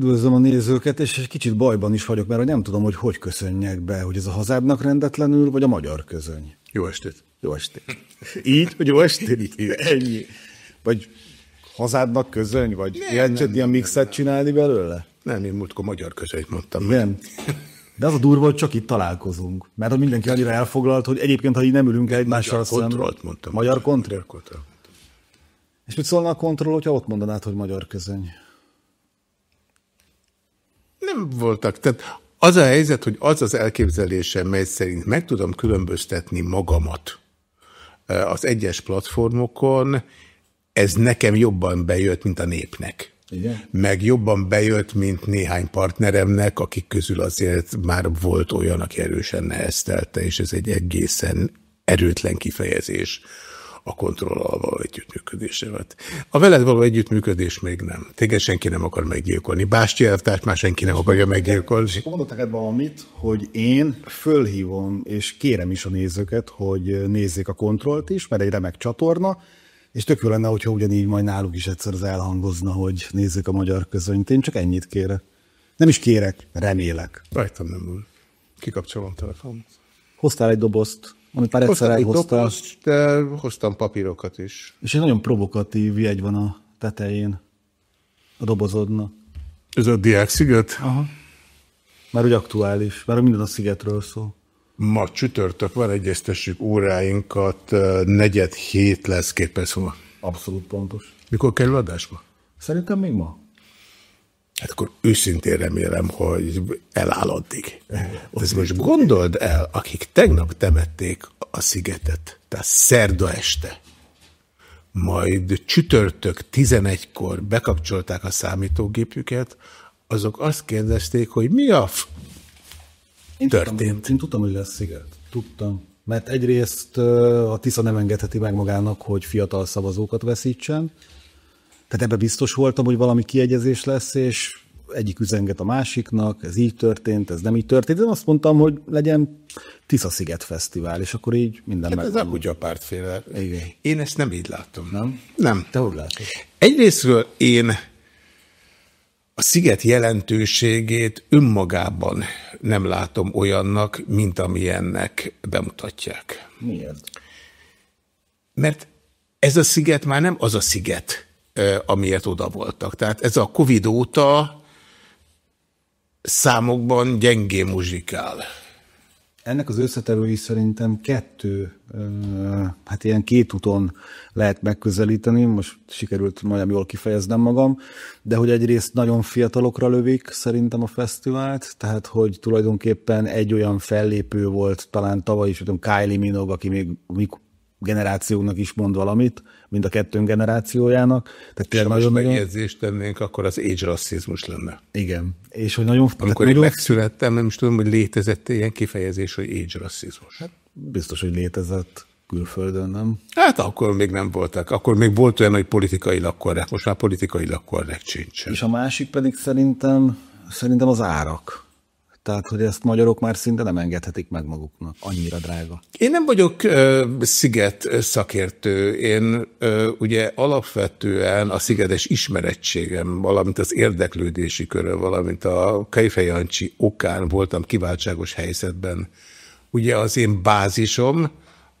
Üdvözlöm a nézőket, és egy kicsit bajban is vagyok, mert nem tudom, hogy hogy köszönjek be, hogy ez a hazádnak rendetlenül, vagy a magyar közöny. Jó estét. Jó estét. Így, hogy jó estét? Ennyi. Vagy hazádnak közöny, vagy nem, ilyen, nem, ilyen mixet csinálni belőle? Nem, én múltkor magyar közönyt mondtam. Nem. De az a durva, hogy csak itt találkozunk. Mert hogy mindenki annyira elfoglalt, hogy egyébként, ha így nem ülünk egymással szemben. Magyar kontrollt mondtam. Magyar kontroll? Magyar kontroll. És mit szólna a kontroll, hogyha ott mondanád, hogy magyar közöny? Nem voltak. Tehát az a helyzet, hogy az az elképzelésem, mely szerint meg tudom különböztetni magamat az egyes platformokon, ez nekem jobban bejött, mint a népnek. Igen? Meg jobban bejött, mint néhány partneremnek, akik közül azért már volt olyan, aki erősen neheztelte, és ez egy egészen erőtlen kifejezés a kontrollal való együttműködésemet. A veled való együttműködés még nem. Téged senki nem akar meggyilkolni. Básti elvtárs már senki nem akarja meggyilkolni. Mondok neked valamit, hogy én fölhívom, és kérem is a nézőket, hogy nézzék a kontrollt is, mert egy remek csatorna, és tök jó lenne, hogyha ugyanígy majd náluk is egyszer az elhangozna, hogy nézzük a magyar közönyt. Én csak ennyit kérek. Nem is kérek, remélek. Rajtam nem volt. Kikapcsolom telefon. Hoztál egy dobozt, amit már egyszer. Dobozt, de hoztam papírokat is. És egy nagyon provokatív jegy van a tetején, a dobozodnak. Ez a Diák sziget? Aha. Már úgy aktuális, már minden a szigetről szól. Ma csütörtök van, egyeztessük óráinkat, negyed hét lesz két perc múlva. Abszolút pontos. Mikor kerül adásba? Szerintem még ma. Hát akkor őszintén remélem, hogy eláll addig. Ez most gondold el, akik tegnap temették a szigetet, tehát szerda este, majd csütörtök 11-kor bekapcsolták a számítógépüket, azok azt kérdezték, hogy mi a f én történt. Tudtam, én tudtam, hogy lesz sziget. Tudtam. Mert egyrészt a Tisza nem engedheti meg magának, hogy fiatal szavazókat veszítsen. Tehát ebbe biztos voltam, hogy valami kiegyezés lesz, és egyik üzenget a másiknak, ez így történt, ez nem így történt. Én azt mondtam, hogy legyen Tisza Sziget Fesztivál, és akkor így minden hát meg. Ez a pártféle. Igen. Én ezt nem így látom. Nem? Nem. Te hogy látod? Egyrésztről én a sziget jelentőségét önmagában nem látom olyannak, mint amilyennek bemutatják. Miért? Mert ez a sziget már nem az a sziget, amiért oda voltak. Tehát ez a Covid óta számokban gyengé muzsikál. Ennek az összetevői szerintem kettő, hát ilyen két úton lehet megközelíteni, most sikerült majdnem jól kifejeznem magam, de hogy egyrészt nagyon fiatalokra lövik szerintem a fesztivált, tehát hogy tulajdonképpen egy olyan fellépő volt talán tavaly is, tudom, Kylie Minogue, aki még generációnak is mond valamit, mind a kettőnk generációjának. Tehát tényleg nagyon, nagyon... megjegyzést tennénk, akkor az age rasszizmus lenne. Igen. És hogy nagyon... Amikor én nagyon... megszülettem, nem is tudom, hogy létezett ilyen kifejezés, hogy age rasszizmus. Hát biztos, hogy létezett külföldön, nem? Hát akkor még nem voltak. Akkor még volt olyan, hogy politikailag korrekt. Most már politikailag korrekt sincs. És a másik pedig szerintem, szerintem az árak. Tehát, hogy ezt magyarok már szinte nem engedhetik meg maguknak. Annyira drága. Én nem vagyok uh, sziget szakértő. Én uh, ugye alapvetően a szigetes ismerettségem, valamint az érdeklődési körül, valamint a Kejfejancsi okán voltam kiváltságos helyzetben. Ugye az én bázisom,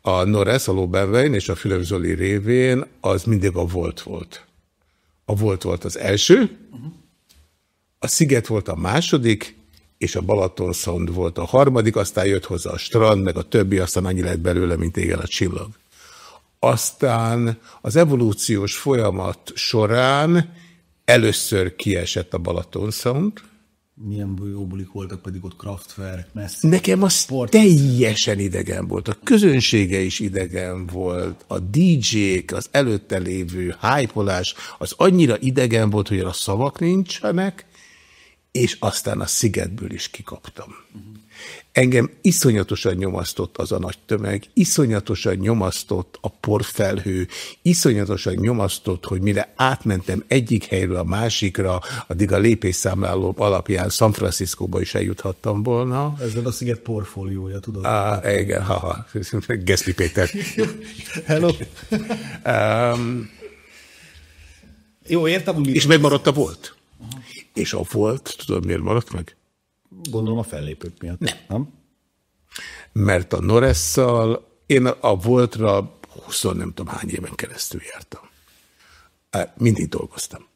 a Noresz, a Lobenvein és a Fülöp révén az mindig a volt volt. A volt volt az első, a sziget volt a második, és a Balaton Sound volt a harmadik, aztán jött hozzá a strand, meg a többi, aztán annyi lett belőle, mint égen a csillag. Aztán az evolúciós folyamat során először kiesett a Balaton Sound. Milyen bulik voltak pedig ott Kraftwerk, messzi. Nekem az sport. teljesen idegen volt. A közönsége is idegen volt. A DJ-k, az előtte lévő hype az annyira idegen volt, hogy a szavak nincsenek, és aztán a szigetből is kikaptam. Engem iszonyatosan nyomasztott az a nagy tömeg, iszonyatosan nyomasztott a porfelhő, iszonyatosan nyomasztott, hogy mire átmentem egyik helyről a másikra, addig a lépésszámláló alapján San Franciscóba is eljuthattam volna. Ezzel a sziget portfóliója, tudod? Á, igen, haha, Geszli Péter. Hello. um, Jó, értem, És megmaradt a volt. És a volt, tudod miért maradt meg? Gondolom a fellépők miatt. Nem. nem? Mert a Noresszal én a voltra 20 nem tudom hány éven keresztül jártam. Mindig dolgoztam.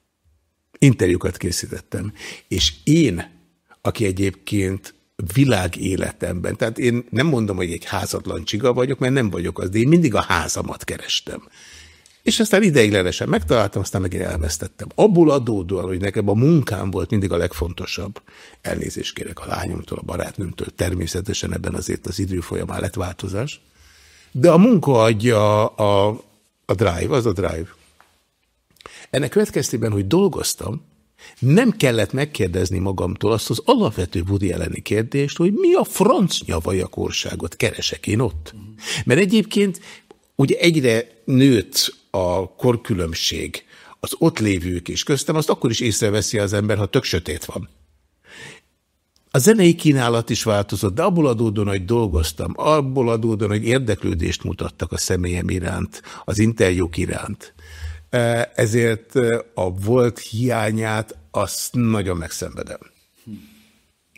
Interjúkat készítettem. És én, aki egyébként világéletemben, tehát én nem mondom, hogy egy házatlan csiga vagyok, mert nem vagyok az, de én mindig a házamat kerestem. És aztán ideiglenesen megtaláltam, aztán meg elvesztettem. Abból adódóan, hogy nekem a munkám volt mindig a legfontosabb. Elnézést kérek a lányomtól, a barátnőmtől, természetesen ebben azért az idő folyamán lett változás. De a munka adja a, a drive, az a drive. Ennek következtében, hogy dolgoztam, nem kellett megkérdezni magamtól azt az alapvető Woody elleni kérdést, hogy mi a franc nyavajakorságot keresek én ott. Mert egyébként ugye egyre nőtt a korkülönbség az ott lévők is köztem, azt akkor is észreveszi az ember, ha tök sötét van. A zenei kínálat is változott, de abból adódóan, hogy dolgoztam, abból adódóan, hogy érdeklődést mutattak a személyem iránt, az interjúk iránt. Ezért a volt hiányát azt nagyon megszenvedem.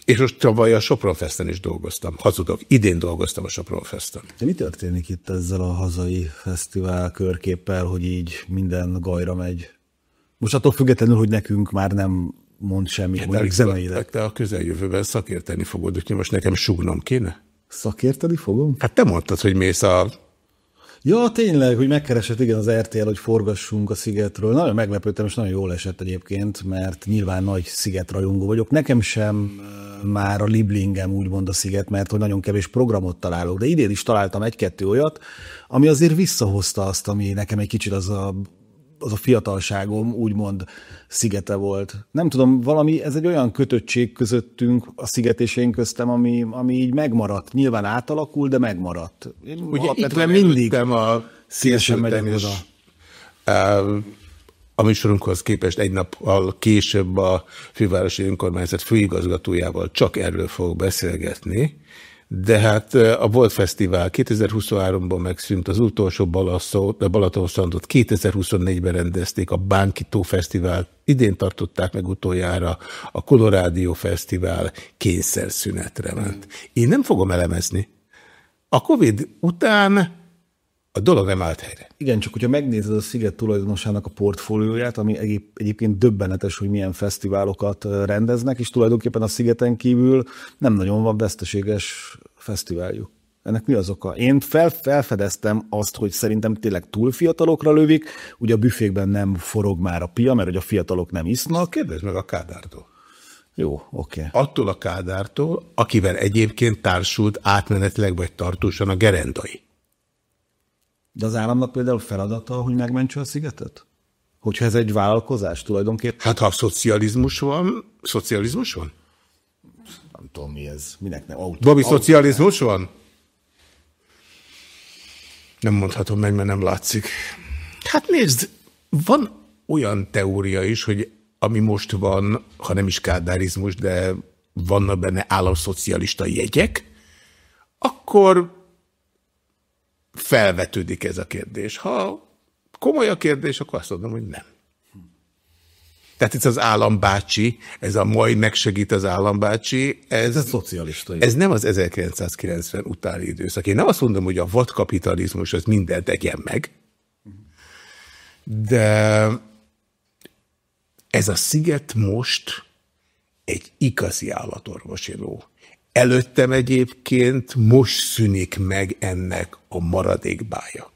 És most tavaly a Sopron Festen is dolgoztam. Hazudok, idén dolgoztam a Sopron Festen. De mi történik itt ezzel a hazai fesztivál körképpel, hogy így minden gajra megy? Most attól függetlenül, hogy nekünk már nem mond semmit, hát mondjuk zeneileg. Te a közeljövőben szakérteni fogod, úgyhogy most nekem sugnom kéne? Szakérteni fogom? Hát te mondtad, hogy mész a Ja, tényleg, hogy megkeresett igen az RTL, hogy forgassunk a Szigetről. Nagyon meglepődtem, és nagyon jól esett egyébként, mert nyilván nagy Szigetrajongó vagyok. Nekem sem már a Liblingem úgymond a Sziget, mert hogy nagyon kevés programot találok, de idén is találtam egy-kettő olyat, ami azért visszahozta azt, ami nekem egy kicsit az a az a fiatalságom úgymond szigete volt. Nem tudom, valami, ez egy olyan kötöttség közöttünk, a sziget és én köztem, ami, ami így megmaradt. Nyilván átalakul, de megmaradt. Én Ugye alapvetően mindig a szívesen megyek oda. A műsorunkhoz képest egy nappal később a fővárosi önkormányzat főigazgatójával csak erről fogok beszélgetni, de hát a Volt Fesztivál 2023-ban megszűnt, az utolsó Balatonszandot 2024-ben rendezték, a Bánkitó Fesztivál idén tartották meg utoljára, a Colorado Fesztivál kényszerszünetre ment. Én nem fogom elemezni. A Covid után a dolog nem állt helyre. Igen, csak hogyha megnézed a Sziget tulajdonosának a portfólióját, ami egyéb, egyébként döbbenetes, hogy milyen fesztiválokat rendeznek, és tulajdonképpen a Szigeten kívül nem nagyon van veszteséges fesztiváljuk. Ennek mi az oka? Én fel, felfedeztem azt, hogy szerintem tényleg túl fiatalokra lövik, ugye a büfékben nem forog már a pia, mert hogy a fiatalok nem isznak. Kérdezd meg a Kádártól. Jó, oké. Okay. Attól a Kádártól, akivel egyébként társult átmenetileg vagy tartósan a gerendai. De az államnak például feladata, hogy megmentse a szigetet? Hogyha ez egy vállalkozás tulajdonképpen? Hát ha szocializmus van, szocializmus van? Nem tudom mi ez, minek nem autó. Babi, autó, szocializmus van? Nem mondhatom meg, mert nem látszik. Hát nézd, van olyan teória is, hogy ami most van, ha nem is kádárizmus, de vannak benne államszocialista jegyek, akkor felvetődik ez a kérdés. Ha komoly a kérdés, akkor azt mondom, hogy nem. Tehát itt az állambácsi, ez a majd megsegít az állambácsi, ez, ez szocialista. Ez nem az 1990 utáni időszak. Én nem azt mondom, hogy a vadkapitalizmus az mindent tegyen meg, de ez a sziget most egy igazi állatorvosi ló. Előttem egyébként most szűnik meg ennek a maradékbája.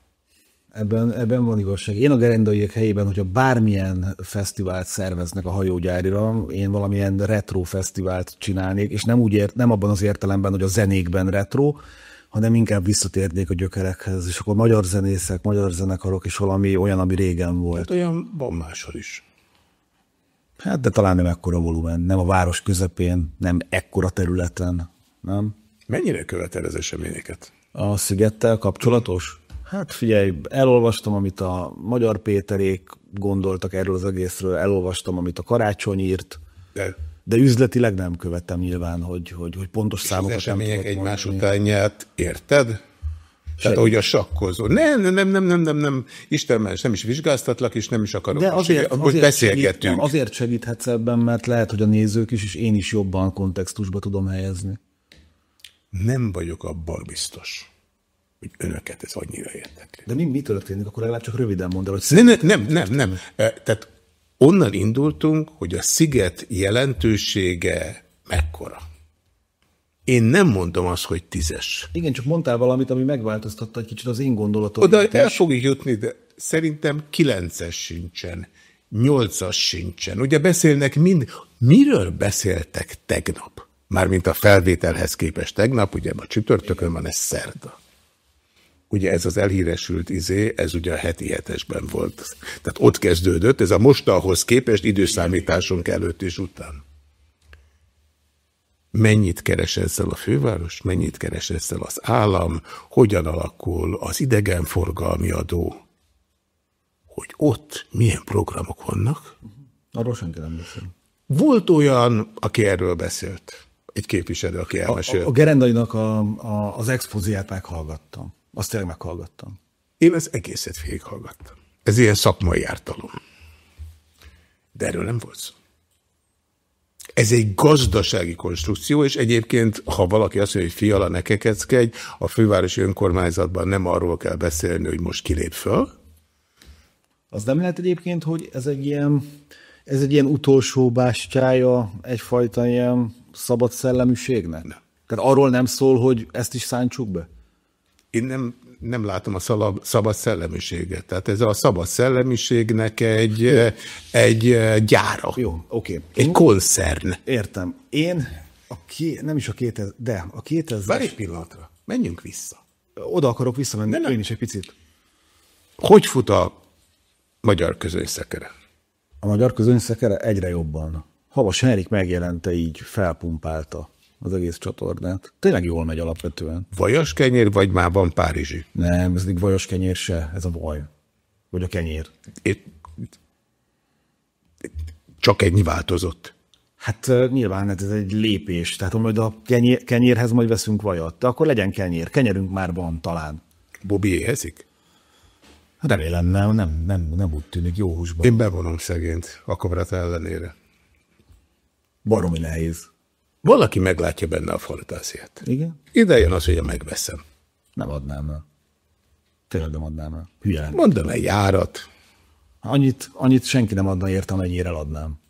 Ebben, ebben van igazság. Én a gerendaiak helyében, hogyha bármilyen fesztivált szerveznek a hajógyárira, én valamilyen retro fesztivált csinálnék, és nem úgy ért, nem abban az értelemben, hogy a zenékben retro, hanem inkább visszatérnék a gyökerekhez, és akkor magyar zenészek, magyar zenekarok, és valami olyan, ami régen volt. Hát olyan van máshol is. Hát, de talán nem ekkora volumen, nem a város közepén, nem ekkora területen, nem? Mennyire követel az eseményeket? A szigettel kapcsolatos? Hát figyelj, elolvastam, amit a Magyar Péterék gondoltak erről az egészről, elolvastam, amit a Karácsony írt, de, de üzletileg nem követtem nyilván, hogy, hogy, hogy pontos számokat az események egymás utánját érted? Tehát ahogy a sakkozó. Nem, nem, nem, nem, nem, nem, Isten ments, nem is vizsgáztatlak, és nem is akarok. De azért, azért, beszélgetünk. Segít, azért segíthetsz ebben, mert lehet, hogy a nézők is, és én is jobban kontextusba tudom helyezni. Nem vagyok abban biztos, hogy önöket ez annyira érdekli. De mi, mi történik? Akkor legalább csak röviden mondd el, hogy... Nem, nem, nem, nem. Tehát onnan indultunk, hogy a sziget jelentősége mekkora. Én nem mondom azt, hogy tízes. Igen, csak mondtál valamit, ami megváltoztatta egy kicsit az én gondolatot. Oda el fogjuk jutni, de szerintem kilences sincsen, nyolcas sincsen. Ugye beszélnek mind, miről beszéltek tegnap? Mármint a felvételhez képest tegnap, ugye a csütörtökön van, ez szerda. Ugye ez az elhíresült izé, ez ugye a heti hetesben volt. Tehát ott kezdődött, ez a mostahoz képest időszámításunk előtt és után. Mennyit keres ezzel a főváros, mennyit keres ezzel az állam, hogyan alakul az idegenforgalmi adó, hogy ott milyen programok vannak. Arról senki nem beszél. Volt olyan, aki erről beszélt. Egy képviselő, aki elmesélt. A, a, a Gerendainak a, a, az expozíját meghallgattam. Azt tényleg meghallgattam. Én az egészet végighallgattam. Ez ilyen szakmai ártalom. De erről nem volt szó. Ez egy gazdasági konstrukció, és egyébként, ha valaki azt mondja, hogy fiala ne kekeckedj, a fővárosi önkormányzatban nem arról kell beszélni, hogy most kilép föl. Az nem lehet egyébként, hogy ez egy ilyen, ez egy ilyen utolsó bástyája egyfajta ilyen szabad szelleműségnek? Nem. Tehát arról nem szól, hogy ezt is szántsuk be? Én nem, nem látom a szalab, szabad szellemiséget. Tehát ez a szabad szellemiségnek egy, egy gyára. Jó, oké. Okay. Egy koncern. Értem. Én a ké, nem is a 2000, de a 2000 Várj egy pillanatra. Menjünk vissza. Oda akarok visszamenni, nem, nem. én is egy picit. Hogy fut a magyar közönszekere? A magyar közönszekere egyre jobban. Havas Henrik megjelente így, felpumpálta az egész csatornát. Tényleg jól megy alapvetően. Vajas kenyér, vagy már van Párizsi? Nem, ez még vajas kenyér se, ez a vaj. Vagy a kenyér. Itt csak ennyi változott. Hát nyilván hát ez egy lépés. Tehát majd a kenyér, kenyérhez majd veszünk vajat. De akkor legyen kenyér. Kenyerünk már van talán. Bobby éhezik? Remélem nem, nem, nem, nem úgy tűnik jó húsban. Én bevonom szegényt, akarat ellenére. Baromi nehéz. Valaki meglátja benne a fantáziát. Igen? Ide jön az, hogy megveszem. Nem adnám el. Tényleg nem adnám el. Hülye. Mondom egy járat. Annyit, annyit senki nem adna érte, amennyire eladnám.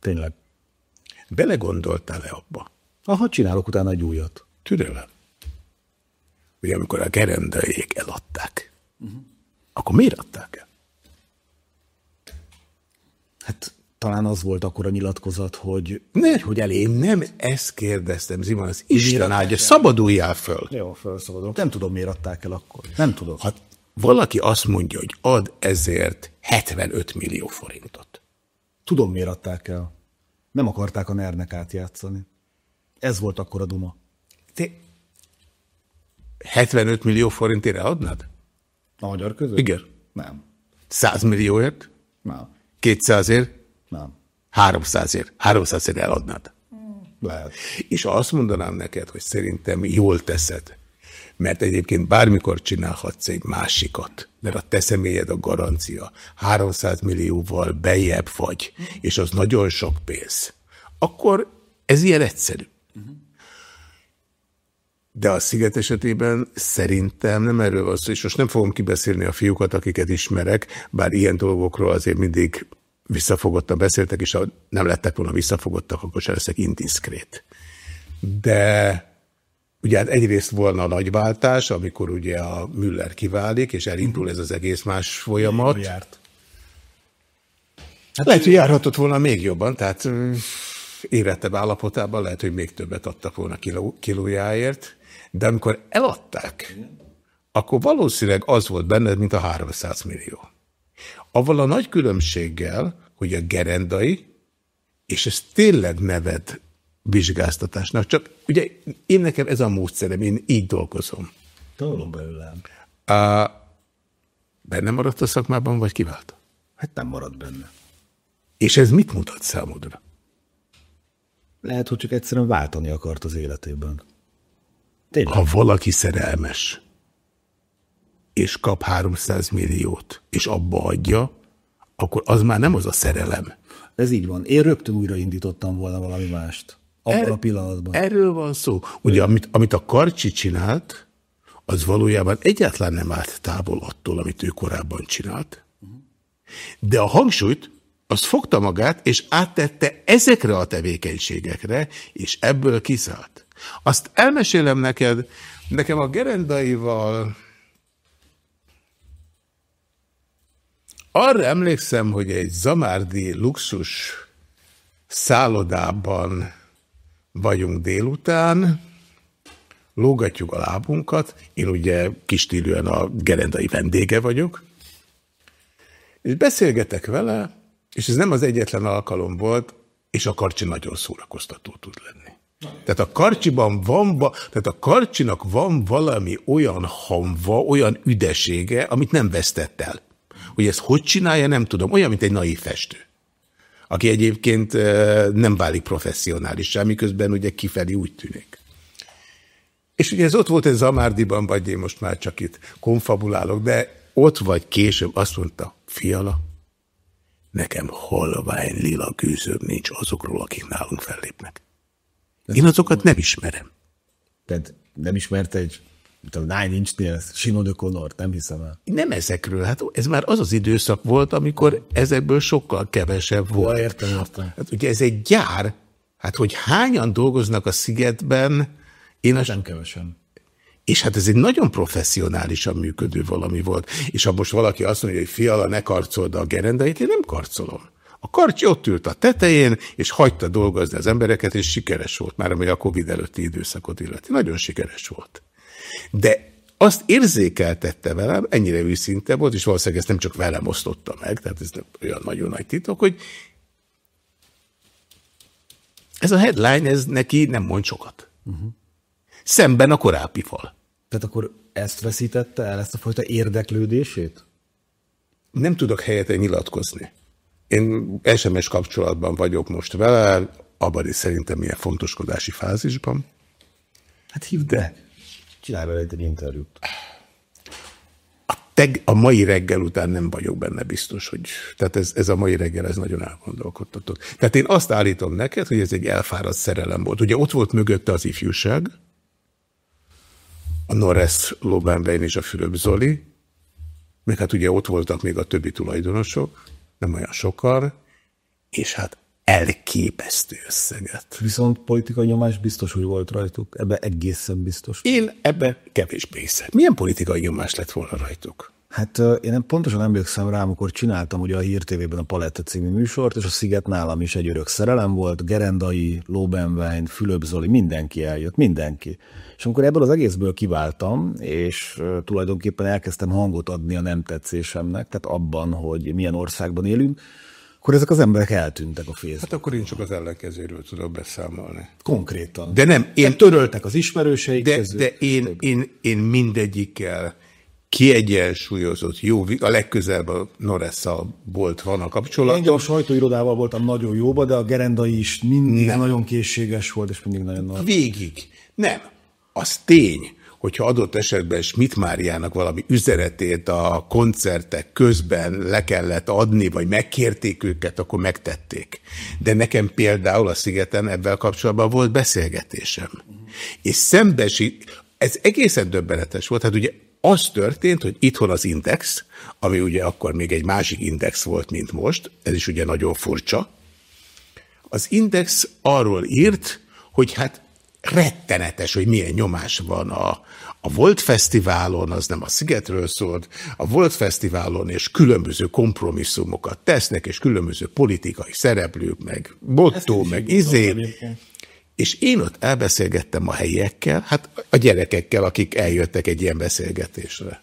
Tényleg. Belegondoltál-e abba? Aha, csinálok utána egy újat. Türelem. Ugye amikor a gerendaiék eladták, uh-huh. akkor miért adták el? Hát talán az volt akkor a nyilatkozat, hogy, ne, hogy elém nem ezt kérdeztem, Zimán, az Isten áldja, szabaduljál föl. Jó, felszabadulok. Nem tudom, miért adták el akkor. Nem tudom. Ha valaki azt mondja, hogy ad ezért 75 millió forintot. Tudom, miért adták el. Nem akarták a nernek átjátszani. Ez volt akkor a duma. Te 75 millió forintért adnád? A magyar között? Igen. Nem. 100 millióért? Nem. 200ért? Nem. 300-ért. 300-ért eladnád. Lehet. És azt mondanám neked, hogy szerintem jól teszed, mert egyébként bármikor csinálhatsz egy másikat, mert a te személyed a garancia. 300 millióval bejebb vagy, és az nagyon sok pénz. Akkor ez ilyen egyszerű. De a sziget esetében szerintem nem erről van szó, és most nem fogom kibeszélni a fiúkat, akiket ismerek, bár ilyen dolgokról azért mindig visszafogottan beszéltek, és ha nem lettek volna visszafogottak, akkor se leszek indiszkrét. De ugye hát egyrészt volna a nagyváltás, amikor ugye a Müller kiválik, és elindul ez az egész más folyamat. Járt. Hát lehet, hogy járhatott volna még jobban, tehát érettebb állapotában lehet, hogy még többet adtak volna kiló, kilójáért, de amikor eladták, akkor valószínűleg az volt benned, mint a 300 millió. Avval a nagy különbséggel, hogy a gerendai, és ez tényleg neved vizsgáztatásnak, csak ugye én nekem ez a módszerem, én így dolgozom. Tanulom belőlem. A, benne maradt a szakmában, vagy kivált? Hát nem maradt benne. És ez mit mutat számodra? Lehet, hogy csak egyszerűen váltani akart az életében. Tényleg. Ha valaki szerelmes, és kap 300 milliót, és abba adja, akkor az már nem az a szerelem. Ez így van. Én rögtön újraindítottam volna valami mást. Abban er, a pillanatban. Erről van szó. Ugye, amit, amit a Karcsi csinált, az valójában egyáltalán nem állt távol attól, amit ő korábban csinált. De a hangsúlyt az fogta magát, és áttette ezekre a tevékenységekre, és ebből kiszállt. Azt elmesélem neked, nekem a gerendaival arra emlékszem, hogy egy zamárdi luxus szállodában vagyunk délután, lógatjuk a lábunkat, én ugye kistílűen a gerendai vendége vagyok, és beszélgetek vele, és ez nem az egyetlen alkalom volt, és a karcsi nagyon szórakoztató tud lenni. Tehát a karcsiban van, tehát a karcsinak van valami olyan hamva, olyan üdesége, amit nem vesztett el. Hogy ezt hogy csinálja, nem tudom. Olyan, mint egy naív festő. Aki egyébként nem válik professzionális, miközben ugye kifelé úgy tűnik. És ugye ez ott volt egy Zamárdiban, vagy én most már csak itt konfabulálok, de ott vagy később azt mondta, fiala, nekem halvány lila gűzőm nincs azokról, akik nálunk fellépnek. Én azokat nem ismerem. Tehát nem ismert egy a Nine Inch-nél Simon O'Connor, nem hiszem el. Nem ezekről, hát ez már az az időszak volt, amikor ezekből sokkal kevesebb volt. Ja, értem, értem. Hát ugye ez egy gyár, hát hogy hányan dolgoznak a szigetben, én az... Nem kevesen. És hát ez egy nagyon professzionálisan működő valami volt. És ha most valaki azt mondja, hogy fiala, ne karcold a gerendait, én nem karcolom. A karcsi ott ült a tetején, és hagyta dolgozni az embereket, és sikeres volt, már ami a Covid előtti időszakot illeti. Nagyon sikeres volt. De azt érzékeltette velem, ennyire őszinte volt, és valószínűleg ezt nem csak velem osztotta meg, tehát ez olyan nagyon nagy titok, hogy ez a headline, ez neki nem mond sokat. Uh -huh. Szemben a korábbi fal. Tehát akkor ezt veszítette el, ezt a fajta érdeklődését? Nem tudok helyette nyilatkozni. Én SMS kapcsolatban vagyok most vele, abban is szerintem milyen fontoskodási fázisban. Hát hívd be. Csinálj vele egy interjút. A, teg, a mai reggel után nem vagyok benne biztos, hogy... Tehát ez, ez a mai reggel, ez nagyon elgondolkodtatott. Tehát én azt állítom neked, hogy ez egy elfáradt szerelem volt. Ugye ott volt mögötte az ifjúság, a Norris Lobenbein és a Fülöp Zoli, meg hát ugye ott voltak még a többi tulajdonosok, nem olyan sokan, és hát elképesztő összeget. Viszont politikai nyomás biztos, hogy volt rajtuk. Ebbe egészen biztos. Én ebbe kevésbé hiszem. Milyen politikai nyomás lett volna rajtuk? Hát én nem pontosan emlékszem rá, amikor csináltam ugye a Hír TV-ben a Paletta című műsort, és a Sziget nálam is egy örök szerelem volt, Gerendai, Lobenwein, Fülöp Zoli, mindenki eljött, mindenki. És amikor ebből az egészből kiváltam, és tulajdonképpen elkezdtem hangot adni a nem tetszésemnek, tehát abban, hogy milyen országban élünk, akkor ezek az emberek eltűntek a fészből. Hát akkor én csak az ellenkezőről tudok beszámolni. Konkrétan. De nem, én... töröltek az ismerőseik De, közül. de én, én, én mindegyikkel kiegyensúlyozott, jó, a legközelebb a Noressa volt van a kapcsolat. Engem a sajtóirodával voltam nagyon jóba, de a Gerendai is mindig nem. nagyon készséges volt, és mindig nagyon nagy. Végig. Nem. Az tény, hogyha adott esetben Schmidt Máriának valami üzenetét a koncertek közben le kellett adni, vagy megkérték őket, akkor megtették. De nekem például a Szigeten ebben kapcsolatban volt beszélgetésem. És szembesi, ez egészen döbbenetes volt, hát ugye az történt, hogy itthon az Index, ami ugye akkor még egy másik Index volt, mint most, ez is ugye nagyon furcsa, az Index arról írt, hogy hát rettenetes, hogy milyen nyomás van a, a Volt Fesztiválon, az nem a Szigetről szólt, a Volt Fesztiválon és különböző kompromisszumokat tesznek, és különböző politikai szereplők, meg Bottó, meg Izé. És én ott elbeszélgettem a helyiekkel, hát a gyerekekkel, akik eljöttek egy ilyen beszélgetésre.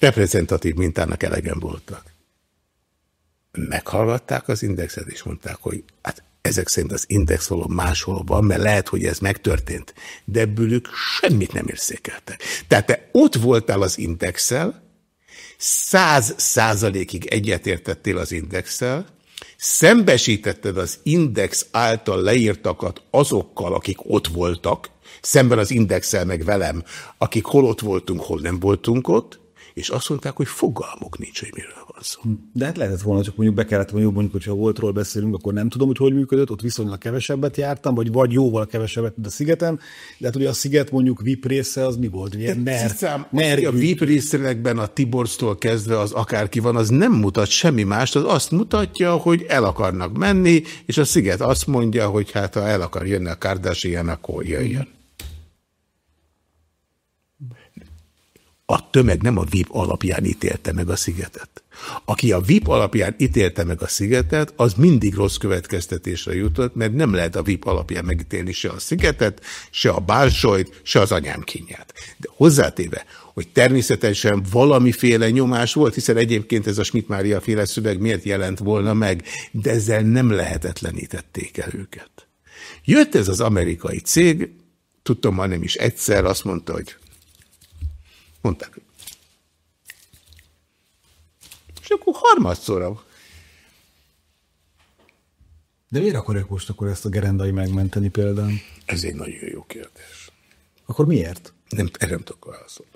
Reprezentatív mintának elegem voltak. Meghallgatták az indexet, és mondták, hogy hát ezek szerint az index való máshol van, mert lehet, hogy ez megtörtént, de ebből semmit nem érzékeltek. Tehát te ott voltál az indexel, száz százalékig egyetértettél az indexel, szembesítetted az index által leírtakat azokkal, akik ott voltak, szemben az indexel meg velem, akik hol ott voltunk, hol nem voltunk ott, és azt mondták, hogy fogalmuk nincs, hogy miről van szó. De hát lehetett volna, csak mondjuk be kellett volna, mondjuk, hogyha voltról beszélünk, akkor nem tudom, hogy hogy működött, ott viszonylag kevesebbet jártam, vagy vagy jóval kevesebbet, mint a szigeten, de hát ugye a sziget mondjuk VIP része az mi volt? Ugye, ner, Cicám, ner, a VIP részekben a Tiborctól kezdve az akárki van, az nem mutat semmi mást, az azt mutatja, hogy el akarnak menni, és a sziget azt mondja, hogy hát ha el akar jönni a Kardashian, akkor jöjjön. A tömeg nem a VIP alapján ítélte meg a szigetet. Aki a VIP alapján ítélte meg a szigetet, az mindig rossz következtetésre jutott, mert nem lehet a VIP alapján megítélni se a szigetet, se a bálsojt, se az anyám kinyát. De hozzátéve, hogy természetesen valamiféle nyomás volt, hiszen egyébként ez a Schmidt Mária féle szöveg miért jelent volna meg, de ezzel nem lehetetlenítették el őket. Jött ez az amerikai cég, tudtam már nem is egyszer, azt mondta, hogy Mondták. És akkor harmadszorra. De miért akarják most akkor ezt a gerendai megmenteni például? Ez egy nagyon jó kérdés. Akkor miért? Nem, erre nem tudok válaszolni.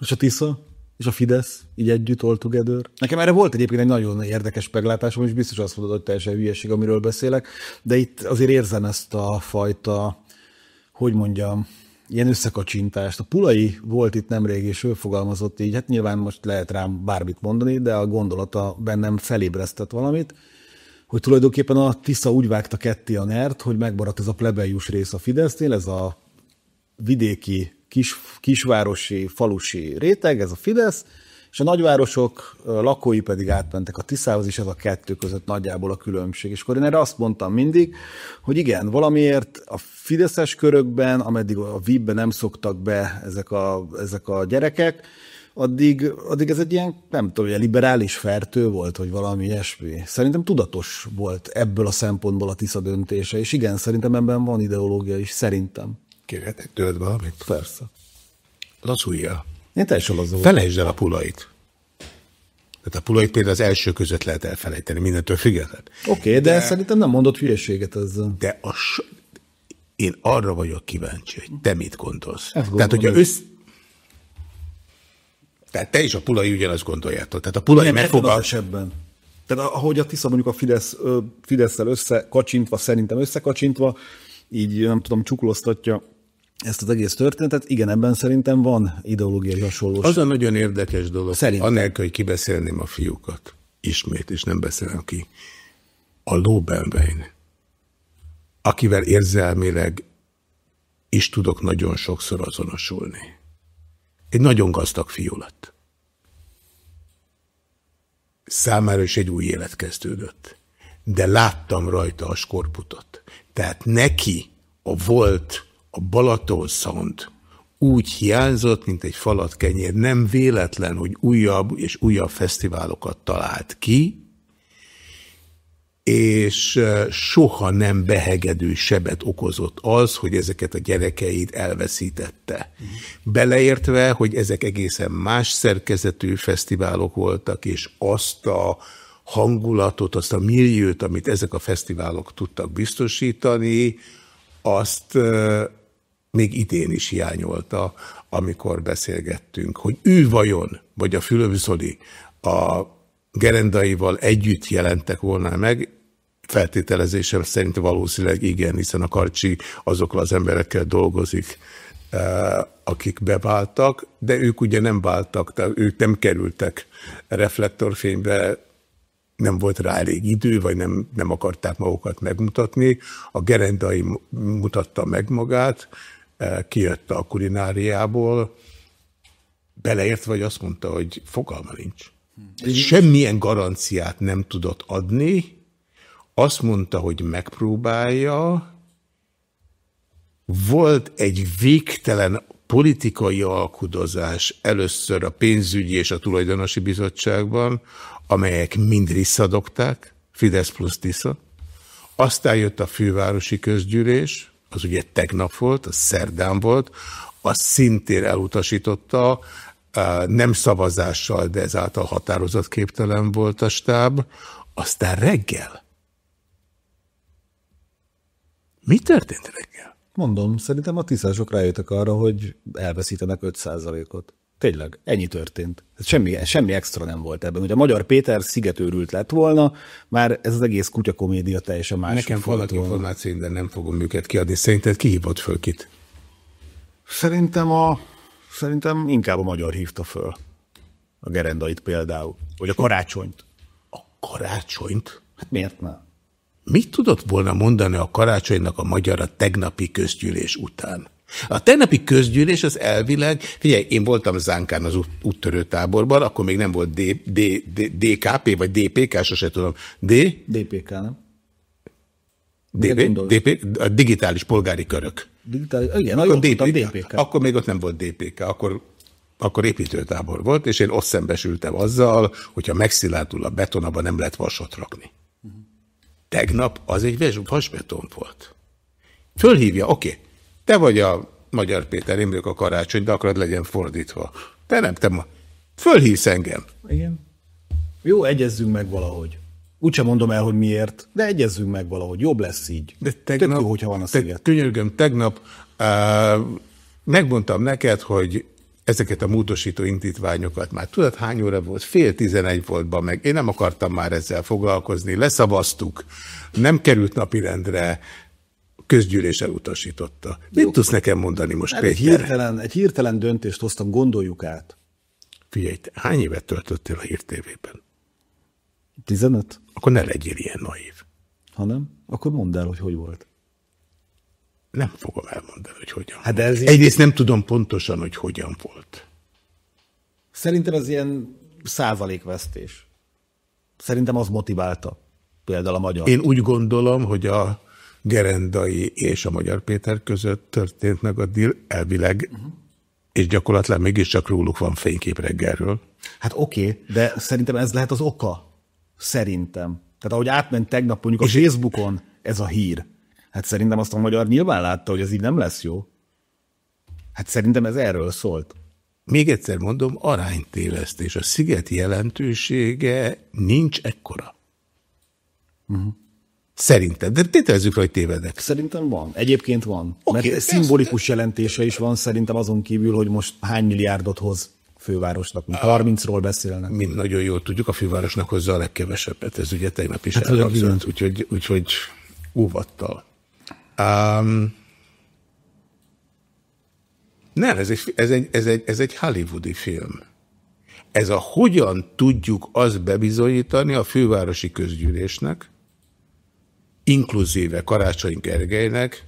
És a Tisza? És a Fidesz? Így együtt, all together? Nekem erre volt egyébként egy nagyon érdekes meglátásom, és biztos azt mondod, hogy teljesen hülyeség, amiről beszélek, de itt azért érzem ezt a fajta, hogy mondjam, ilyen összekacsintást. A Pulai volt itt nemrég, és ő fogalmazott így, hát nyilván most lehet rám bármit mondani, de a gondolata bennem felébresztett valamit, hogy tulajdonképpen a Tisza úgy vágta ketté a nert, hogy megmaradt ez a plebejus rész a Fidesznél, ez a vidéki, kis, kisvárosi, falusi réteg, ez a Fidesz, és a nagyvárosok lakói pedig átmentek a Tiszához, és ez a kettő között nagyjából a különbség. És akkor én erre azt mondtam mindig, hogy igen, valamiért a fideszes körökben, ameddig a VIP-ben nem szoktak be ezek a, ezek a gyerekek, addig, addig ez egy ilyen, nem tudom, ilyen liberális fertő volt, vagy valami ilyesmi. Szerintem tudatos volt ebből a szempontból a Tisza döntése, és igen, szerintem ebben van ideológia is, szerintem. Kérhetek tőled valamit? Persze. Lazulja. Én teljesen lazul. Felejtsd el a pulait. Tehát a pulait például az első között lehet elfelejteni, mindentől független. Oké, okay, de, de szerintem nem mondott hülyeséget ezzel. De a so... én arra vagyok kíváncsi, hogy te mit gondolsz. Ezt Tehát, hogyha össz... Tehát te is a pulai ugyanazt gondoljátok. Tehát a pulai megfogal... ebben. Tehát ahogy a Tisza mondjuk a Fidesz, Fidesz-szel összekacsintva, szerintem összekacsintva, így nem tudom, csuklóztatja ezt az egész történetet. Igen, ebben szerintem van ideológiai hasonlóság. Az a nagyon érdekes dolog, szerintem. annélkül, hogy kibeszélném a fiúkat, ismét, és nem beszélem ki, a Lobenwein, akivel érzelmileg is tudok nagyon sokszor azonosulni. Egy nagyon gazdag fiú lett. Számára is egy új élet kezdődött. De láttam rajta a skorputot. Tehát neki a volt a Balaton Sound úgy hiányzott, mint egy falat kenyér. Nem véletlen, hogy újabb és újabb fesztiválokat talált ki, és soha nem behegedő sebet okozott az, hogy ezeket a gyerekeit elveszítette. Beleértve, hogy ezek egészen más szerkezetű fesztiválok voltak, és azt a hangulatot, azt a milliót, amit ezek a fesztiválok tudtak biztosítani, azt még idén is hiányolta, amikor beszélgettünk, hogy ő vajon, vagy a Fülöp a gerendaival együtt jelentek volna meg, feltételezésem szerint valószínűleg igen, hiszen a Karcsi azokkal az emberekkel dolgozik, eh, akik beváltak, de ők ugye nem váltak, tehát ők nem kerültek reflektorfénybe, nem volt rá elég idő, vagy nem, nem akarták magukat megmutatni. A gerendai mutatta meg magát, kijött a kulináriából, beleért, vagy azt mondta, hogy fogalma nincs. Semmilyen garanciát nem tudott adni, azt mondta, hogy megpróbálja, volt egy végtelen politikai alkudozás először a pénzügyi és a tulajdonosi bizottságban, amelyek mind visszadogták, Fidesz plusz Tisza. Aztán jött a fővárosi közgyűlés, az ugye tegnap volt, az szerdán volt, az szintén elutasította, nem szavazással, de ezáltal határozatképtelen volt a stáb. Aztán reggel. Mi történt reggel? Mondom, szerintem a tisztások rájöttek arra, hogy elveszítenek 5%-ot. Tényleg, ennyi történt. Semmi, semmi extra nem volt ebben. Hogy a Magyar Péter szigetőrült lett volna, már ez az egész kutyakomédia teljesen más. Nekem vannak információim, de nem fogom őket kiadni. Szerinted ki hívott föl kit? Szerintem, a, szerintem inkább a magyar hívta föl. A gerendait például. Vagy a karácsonyt. A karácsonyt? Hát miért nem? Mit tudott volna mondani a karácsonynak a magyar a tegnapi közgyűlés után? A tegnapi közgyűlés az elvileg, figyelj, én voltam Zánkán az úttörő táborban, akkor még nem volt D, D, D, DKP, vagy DPK, sose tudom. D? DPK, nem? DP, DP, a digitális polgári körök. Digitális, igen, akkor, DPK, DPK. akkor még ott nem volt DPK, akkor, akkor építőtábor volt, és én ott szembesültem azzal, hogyha megszilárdul a beton, abban nem lehet vasot rakni. Tegnap az egy vasbeton volt. Fölhívja, oké, okay, te vagy a Magyar Péter, én vagyok a karácsony, de akarod legyen fordítva. Te nem, te ma. Fölhívsz engem. Igen. Jó, egyezzünk meg valahogy. Úgyse mondom el, hogy miért, de egyezzünk meg valahogy. Jobb lesz így. De tegnap, Tök jó, hogyha van a sziget. Könyörgöm, tegnap uh, megmondtam neked, hogy ezeket a módosító indítványokat már tudod, hány óra volt? Fél tizenegy volt meg. Én nem akartam már ezzel foglalkozni. Leszavaztuk. Nem került napirendre közgyűlés elutasította. Mit Jó. tudsz nekem mondani most, hát? Egy hirtelen, egy hirtelen döntést hoztam, gondoljuk át. Figyelj, te hány évet töltöttél a hírtévében? 15? Akkor ne legyél ilyen naív. Ha nem, akkor mondd el, hogy hogy volt. Nem fogom elmondani, hogy hogyan hát ez Egyrészt nem tudom pontosan, hogy hogyan volt. Szerintem ez ilyen százalékvesztés. Szerintem az motiválta például a magyar. Én úgy gondolom, hogy a Gerendai és a Magyar Péter között történt meg a deal, elvileg, uh -huh. és gyakorlatilag mégiscsak róluk van fénykép reggelről. Hát oké, okay, de szerintem ez lehet az oka. Szerintem. Tehát ahogy átment tegnap mondjuk a Facebookon ez a hír, hát szerintem azt a magyar nyilván látta, hogy ez így nem lesz jó. Hát szerintem ez erről szólt. Még egyszer mondom, aránytévesztés. A sziget jelentősége nincs ekkora. Uh mhm. -huh. Szerintem, de tételezzük hogy tévedek. Szerintem van. Egyébként van. Okay, Mert szimbolikus jelentése is van szerintem azon kívül, hogy most hány milliárdot hoz fővárosnak, mint 30-ról beszélnek. Mind nagyon jól tudjuk, a fővárosnak hozza a legkevesebbet, ez ugye tegnap is hát elhangzott, úgyhogy, úgyhogy óvattal. Um, nem, ez egy, ez, egy, ez, egy, ez egy hollywoodi film. Ez a hogyan tudjuk azt bebizonyítani a fővárosi közgyűlésnek, inkluzíve Karácsony Gergelynek,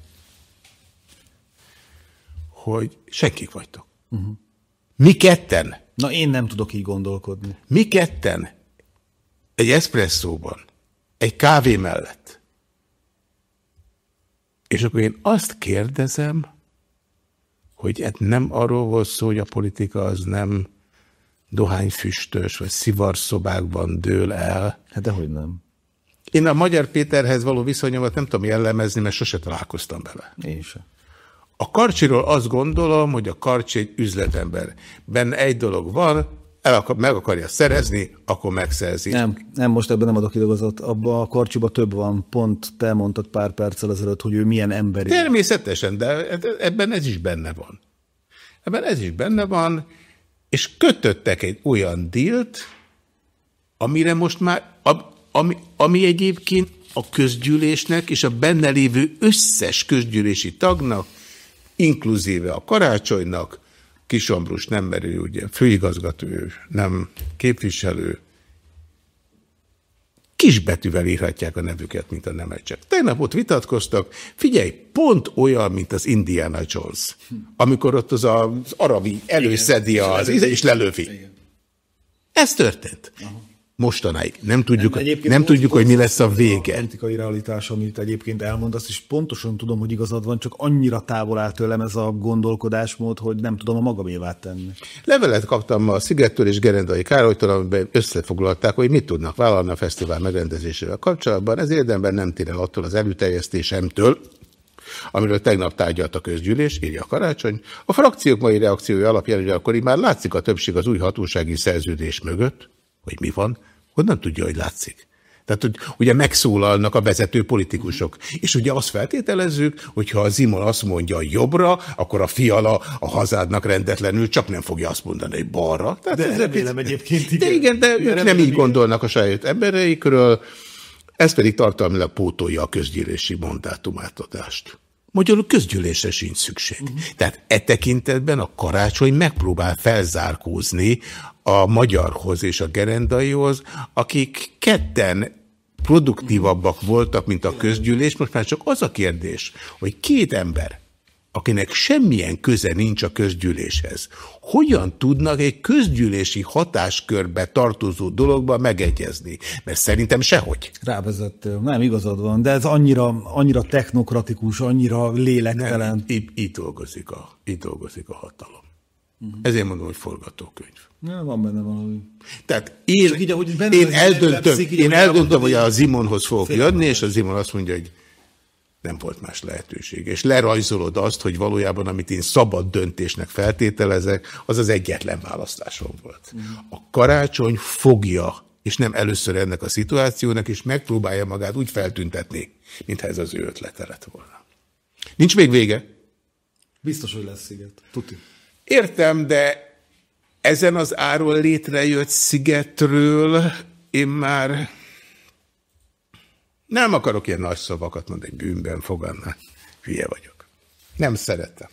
hogy senkik vagytok. Uh -huh. Mi ketten. Na én nem tudok így gondolkodni. Mi ketten egy eszpresszóban, egy kávé mellett. És akkor én azt kérdezem, hogy ez nem arról volt szó, hogy a politika az nem dohányfüstös, vagy szivarszobákban dől el. Hát dehogy nem. Én a Magyar Péterhez való viszonyomat nem tudom jellemezni, mert sose találkoztam bele. Én sem. A Karcsiról azt gondolom, hogy a Karcsi egy üzletember. Benne egy dolog van, el akar, meg akarja szerezni, akkor megszerzi. Nem, nem, most ebben nem adok igazat. Abban a Karcsiba több van. Pont te mondtad pár perccel ezelőtt, hogy ő milyen emberi. Természetesen, de ebben ez is benne van. Ebben ez is benne van, és kötöttek egy olyan dílt, amire most már, ami, ami egyébként a közgyűlésnek és a benne lévő összes közgyűlési tagnak, inkluzíve a karácsonynak, Kisombrus nem merő, ugye főigazgató, nem képviselő, kisbetűvel írhatják a nevüket, mint a nemecsek. Tegnap ott vitatkoztak, figyelj, pont olyan, mint az Indiana Jones, amikor ott az, az arabi előszedi az, és lelövi. Ez történt. Aha mostanáig. Nem tudjuk, nem, nem tudjuk hogy mi lesz a vége. A politikai realitás, amit egyébként elmondasz, és pontosan tudom, hogy igazad van, csak annyira távol áll tőlem ez a gondolkodásmód, hogy nem tudom a magamévát tenni. Levelet kaptam a Szigettől és Gerendai Károlytól, amiben összefoglalták, hogy mit tudnak vállalni a fesztivál megrendezésével kapcsolatban. Ez érdemben nem tér el attól az előterjesztésemtől, amiről tegnap tárgyalt a közgyűlés, írja a karácsony. A frakciók mai reakciója alapján, hogy akkor már látszik a többség az új hatósági szerződés mögött, hogy mi van, honnan tudja, hogy látszik? Tehát, hogy ugye megszólalnak a vezető politikusok. És ugye azt feltételezzük, hogyha a Zimon azt mondja jobbra, akkor a fiala a hazádnak rendetlenül csak nem fogja azt mondani, hogy balra. Tehát de remélem egyébként. Igen. De igen, de ők nem így gondolnak a saját embereikről, ez pedig tartalmilag pótolja a közgyűlési mandátumátadást. Magyarul közgyűlésre sincs szükség. Uh -huh. Tehát e tekintetben a karácsony megpróbál felzárkózni a magyarhoz és a gerendaihoz, akik ketten produktívabbak voltak, mint a közgyűlés. Most már csak az a kérdés, hogy két ember, akinek semmilyen köze nincs a közgyűléshez, hogyan tudnak egy közgyűlési hatáskörbe tartozó dologba megegyezni? Mert szerintem sehogy. Rávezető. Nem igazad van, de ez annyira, annyira technokratikus, annyira lélektelen. Nem, így, így, dolgozik a, így dolgozik a hatalom. Uh -huh. Ezért mondom, hogy forgatókönyv. Ja, van benne valami. Tehát én, így, ahogy benne én eldöntöm, így, én eldöntöm, hogy a Zimonhoz fogok jönni, és a Zimon azt mondja, hogy nem volt más lehetőség. És lerajzolod azt, hogy valójában, amit én szabad döntésnek feltételezek, az az egyetlen választásom volt. A karácsony fogja, és nem először ennek a szituációnak, és megpróbálja magát úgy feltüntetni, mintha ez az ő ötlete lett volna. Nincs még vége? Biztos, hogy lesz sziget. Tuti. Értem, de ezen az áról létrejött szigetről én már nem akarok ilyen nagy szavakat mondani, bűnben fogadná. Hülye vagyok. Nem szeretem.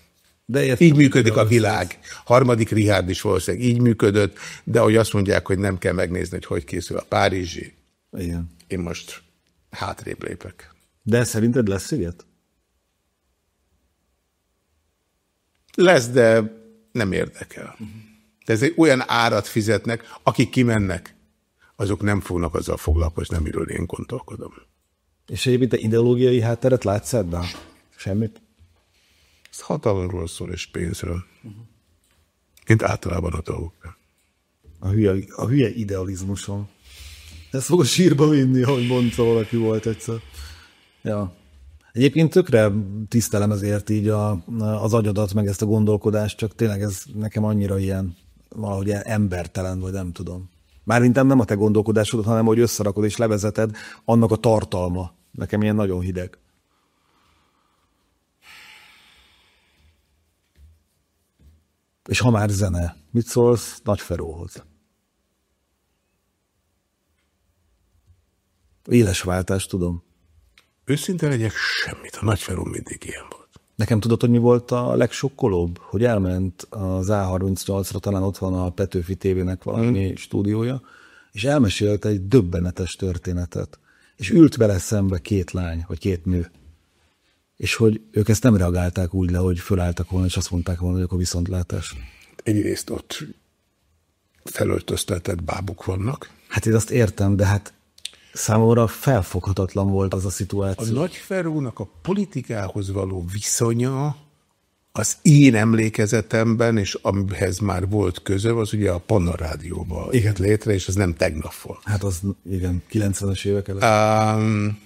De így működik a világ. Harmadik Rihárd is valószínűleg így működött, de hogy azt mondják, hogy nem kell megnézni, hogy hogy készül a Párizsi. Igen. Én most hátrébb lépek. De szerinted lesz sziget? Lesz, de nem érdekel. De ez olyan árat fizetnek, akik kimennek, azok nem fognak azzal foglalkozni, amiről én gondolkodom. És egyébként ideológiai hátteret látsz ebben? Semmit? Ez hatalomról szól és pénzről. Uh -huh. Mint általában a dolgok. A hülye, a hülye idealizmuson. Ezt fog a sírba vinni, ahogy mondta valaki volt egyszer. Ja. Egyébként tökre tisztelem ezért így a, az agyadat, meg ezt a gondolkodást, csak tényleg ez nekem annyira ilyen valahogy embertelen, vagy nem tudom. Mármint nem a te gondolkodásodat, hanem hogy összerakod és levezeted, annak a tartalma. Nekem ilyen nagyon hideg. És ha már zene, mit szólsz Nagy Feróhoz? Éles váltás, tudom. Őszinte legyek, semmit. A Nagy Feró mindig ilyen volt. Nekem tudod, hogy mi volt a legsokkolóbb? Hogy elment az A38-ra, talán ott van a Petőfi tévének valami hmm. stúdiója, és elmesélte egy döbbenetes történetet. És ült vele szembe két lány, vagy két nő. És hogy ők ezt nem reagálták úgy le, hogy fölálltak volna, és azt mondták volna, hogy akkor viszontlátás. Egyrészt ott felöltöztetett bábuk vannak. Hát én azt értem, de hát Számomra felfoghatatlan volt az a szituáció. A Nagyferónak a politikához való viszonya az én emlékezetemben, és amihez már volt köze, az ugye a Panna Rádióban igen. létre, és az nem tegnap volt. Hát az, igen, 90-es évek előtt. Um,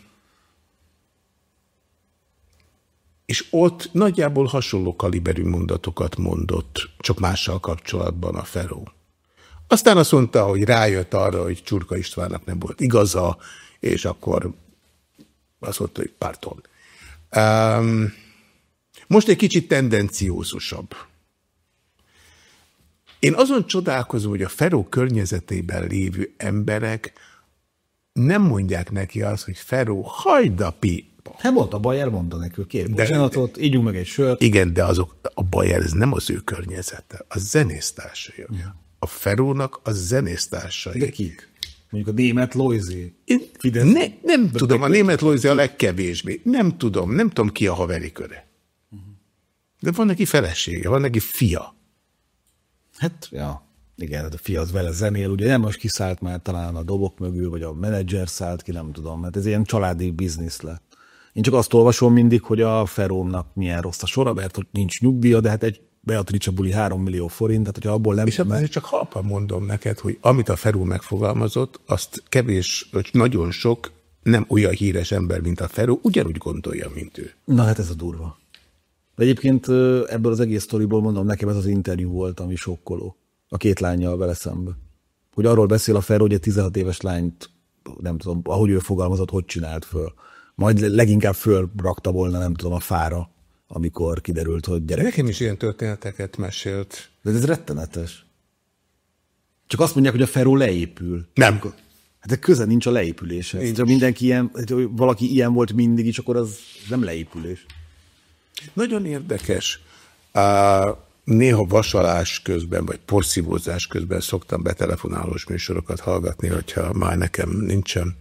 és ott nagyjából hasonló kaliberű mondatokat mondott, csak mással kapcsolatban a Feró. Aztán azt mondta, hogy rájött arra, hogy Csurka Istvánnak nem volt igaza, és akkor azt mondta, hogy párton. Um, most egy kicsit tendenciózusabb. Én azon csodálkozom, hogy a Feró környezetében lévő emberek nem mondják neki azt, hogy Feró, hagyd a pi. Hát volt a Bayer, mondta neki, két bocsánatot, ígyunk meg egy sört. Igen, de azok, a Bayer, ez nem az ő környezete, a zenésztársai. Ja. A Ferónak a zenésztársai. De kik? Mondjuk a német Loizé. Ne, nem tudom, a német Loizé a legkevésbé. Nem tudom, nem tudom ki a haveri köre. De van neki felesége, van neki fia. Hát, ja, igen, hát a fia az vele zenél, ugye nem most kiszállt már talán a dobok mögül, vagy a menedzser szállt ki, nem tudom, mert ez ilyen családi biznisz lett. Én csak azt olvasom mindig, hogy a Ferómnak milyen rossz a sora, mert hogy nincs nyugdíja, de hát egy Beatrice Buli 3 millió forint, tehát hogyha abból nem... És ebben mert... csak halpa mondom neked, hogy amit a Feró megfogalmazott, azt kevés, vagy nagyon sok nem olyan híres ember, mint a Feró, ugyanúgy gondolja, mint ő. Na hát ez a durva. De egyébként ebből az egész sztoriból mondom, nekem ez az interjú volt, ami sokkoló. A két lányjal vele szembe. Hogy arról beszél a Feró, hogy egy 16 éves lányt nem tudom, ahogy ő fogalmazott, hogy csinált föl. Majd leginkább fölrakta volna, nem tudom, a fára, amikor kiderült, hogy gyerek. Nekem is ilyen történeteket mesélt. De ez rettenetes. Csak azt mondják, hogy a Feró leépül. Nem. Hát de köze nincs a leépüléshez. Nincs. Ha mindenki ilyen, valaki ilyen volt mindig is, akkor az nem leépülés. Nagyon érdekes. Néha vasalás közben, vagy porszívózás közben szoktam betelefonálós műsorokat hallgatni, hogyha már nekem nincsen.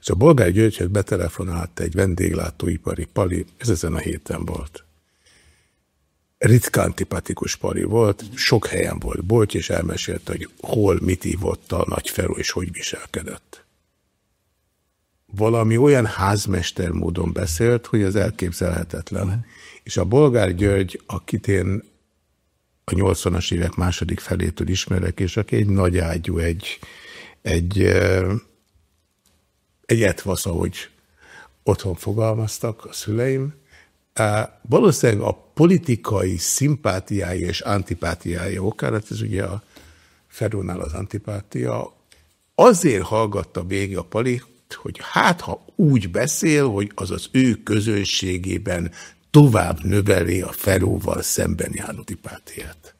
Szóval Bolgár Györgyhez betelefonált egy vendéglátóipari pali, ez ezen a héten volt. Ritka antipatikus pali volt, sok helyen volt bolt, és elmesélte, hogy hol mit ívott a nagy Feró, és hogy viselkedett. Valami olyan házmester módon beszélt, hogy az elképzelhetetlen. És a Bolgár György, akit én a 80-as évek második felétől ismerek, és aki egy nagy ágyú, egy, egy, egy etvasz, ahogy otthon fogalmaztak a szüleim. Valószínűleg a politikai szimpátiája és antipátiája okán, hát ez ugye a Ferónál az antipátia, azért hallgatta végig a Pali, hogy hát ha úgy beszél, hogy az az ő közönségében tovább növeli a Feróval szembeni antipátiát.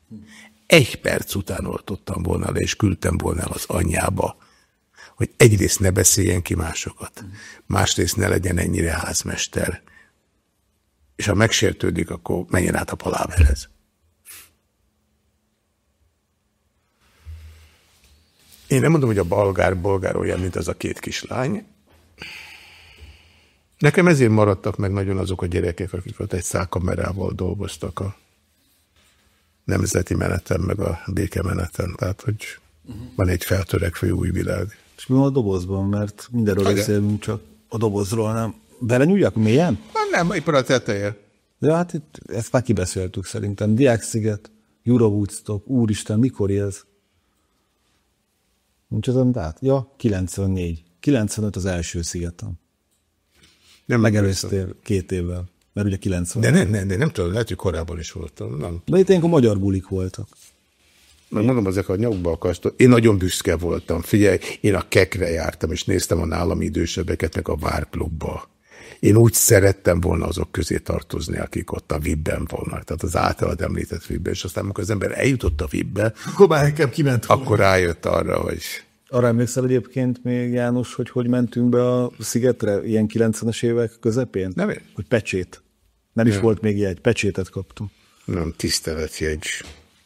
Egy perc után oltottam volna le, és küldtem volna az anyjába, hogy egyrészt ne beszéljen ki másokat, másrészt ne legyen ennyire házmester, és ha megsértődik, akkor menjen át a paláverhez. Én nem mondom, hogy a balgár bolgár olyan, mint az a két kislány, Nekem ezért maradtak meg nagyon azok a gyerekek, akik ott egy szálkamerával dolgoztak a nemzeti meneten, meg a békemeneten. Tehát, hogy van egy feltörekvő új világ. És mi van a dobozban? Mert mindenről beszélünk, csak a dobozról nem. Belenyúljak mélyen? Nem, éppen a teteje. Ja, hát itt, ezt már kibeszéltük szerintem. Diáksziget, Euro Woodstock, úristen, mikor ez? Nincs az dát? Ja, 94. 95 az első szigetem. Nem megelőztél két évvel, mert ugye 90. De nem, nem, de nem tudom, lehet, hogy korábban is voltam. Nem. De itt a magyar bulik voltak. Meg mondom, ezek a nyakba akasztott. Én nagyon büszke voltam. Figyelj, én a kekre jártam, és néztem a nálam idősebbeket, meg a várklubba. Én úgy szerettem volna azok közé tartozni, akik ott a VIP-ben vannak. Tehát az általad említett VIP-ben. És aztán, amikor az ember eljutott a VIP-be, akkor már nekem kiment. Akkor rájött arra, hogy arra emlékszel egyébként még, János, hogy hogy mentünk be a szigetre ilyen 90-es évek közepén? Nem. Hogy pecsét. Nem, nem is volt még egy pecsétet kaptunk. Nem, tiszteletjegy.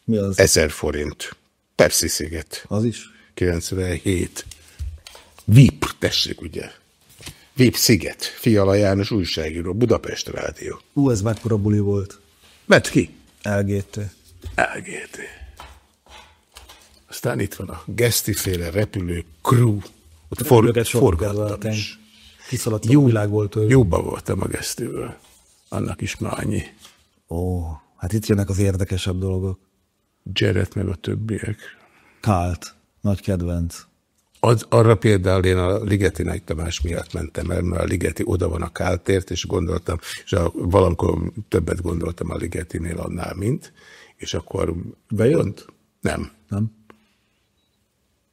Mi az? Ezer forint. Pepsi sziget. Az is? 97. VIP, tessék ugye. VIP sziget. Fiala János újságíró, Budapest Rádió. Ú, ez mekkora buli volt. Vedd ki. LGT. LGT. Aztán itt van a gesztiféle repülő crew. Ott for, forgattam is. Kiszaladt Jó, világ volt ő. Jóba voltam a gesztővel. Annak is már annyi. Ó, hát itt jönnek az érdekesebb dolgok. Jared meg a többiek. Kált, nagy kedvenc. Az, arra például én a Ligeti Nagy Tamás miatt mentem el, mert a Ligeti oda van a Káltért, és gondoltam, és a, valamikor többet gondoltam a Ligetinél annál, mint, és akkor... Bejött? Nem. Nem?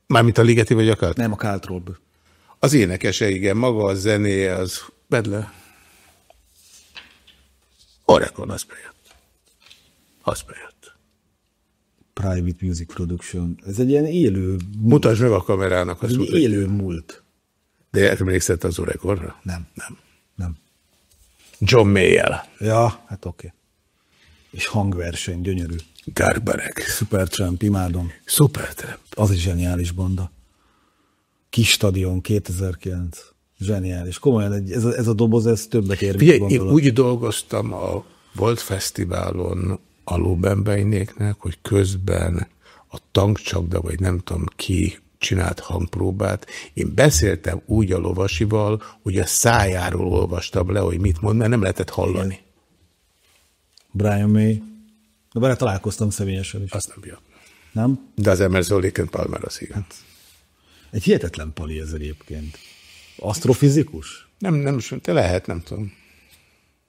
Mármint a Ligeti vagy a Kált? Nem, a Káltról. Az énekese, igen, maga a zenéje, az bedle. Oregon, az bejött. Az bejött. Private Music Production. Ez egy ilyen élő... Mutasd meg a kamerának. Az egy élő múlt. De emlékszett az Oregonra? Nem. Nem. Nem. John Mayel. Ja, hát oké. Okay. És hangverseny, gyönyörű. Garbarek. Supertramp, imádom. Supertramp. Az is zseniális banda. Kis stadion, 2009. Zseniális. Komolyan, ez a, ez a doboz, ez többet ér. Figyelj, én úgy dolgoztam a Volt Fesztiválon a Lubembeinéknek, hogy közben a tankcsapda, vagy nem tudom ki csinált hangpróbát. Én beszéltem úgy a lovasival, hogy a szájáról olvastam le, hogy mit mond, mert nem lehetett hallani. Brian May. De vele találkoztam személyesen is. Azt nem bírom. Nem? De az Emerson Lincoln Palmer az igen. Egy hihetetlen pali ez egyébként. Asztrofizikus? Nem, nem, te lehet, nem tudom.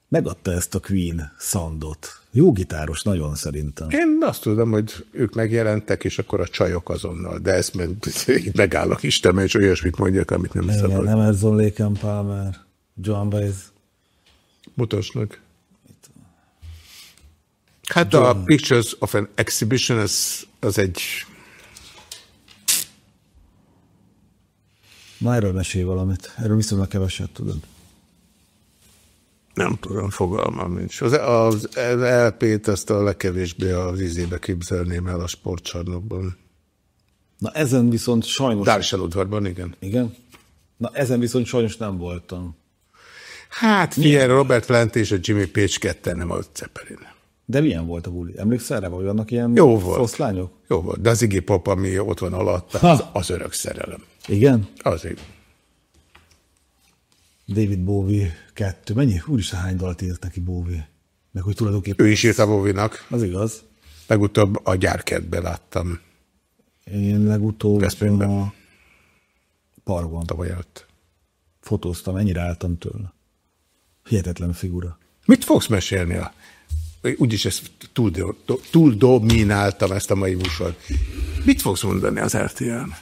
Megadta ezt a Queen szandot. Jó gitáros, nagyon szerintem. Én azt tudom, hogy ők megjelentek, és akkor a csajok azonnal, de ezt meg, megállok Isten, és olyasmit mondjak, amit nem Igen, szabad. Emerson Lake and Palmer, John Baez. Mutasd meg. Hát a Pictures of an Exhibition, az, az egy... Na, erről mesélj valamit. Erről viszonylag keveset tudod. Nem tudom, fogalmam nincs. Az, az, az LP-t azt a legkevésbé az izébe képzelném el a sportcsarnokban. Na ezen viszont sajnos... Dársel udvarban, igen. Igen? Na ezen viszont sajnos nem voltam. Hát figyelj, Robert Plant és a Jimmy Page ketten nem a Zeppelin. De milyen volt a buli? Emlékszel rá, hogy vannak ilyen Jó volt. foszlányok? Jó volt, de az Iggy Pop, ami ott van alatt, az, az örök szerelem. Igen? Azért. David Bowie kettő. Mennyi? Úristen, hány dalt írt neki Bowie? Meg hogy tulajdonképpen... Ő is írt a Bowie-nak. Az igaz. Legutóbb a gyárkertben láttam Én legutóbb Veszprémben. a parkban tavaly előtt. fotóztam, ennyire álltam tőle. Hihetetlen figura. Mit fogsz mesélni? A... Úgyis ezt túl, túl domináltam ezt a mai műsort. Mit fogsz mondani az RTL-n?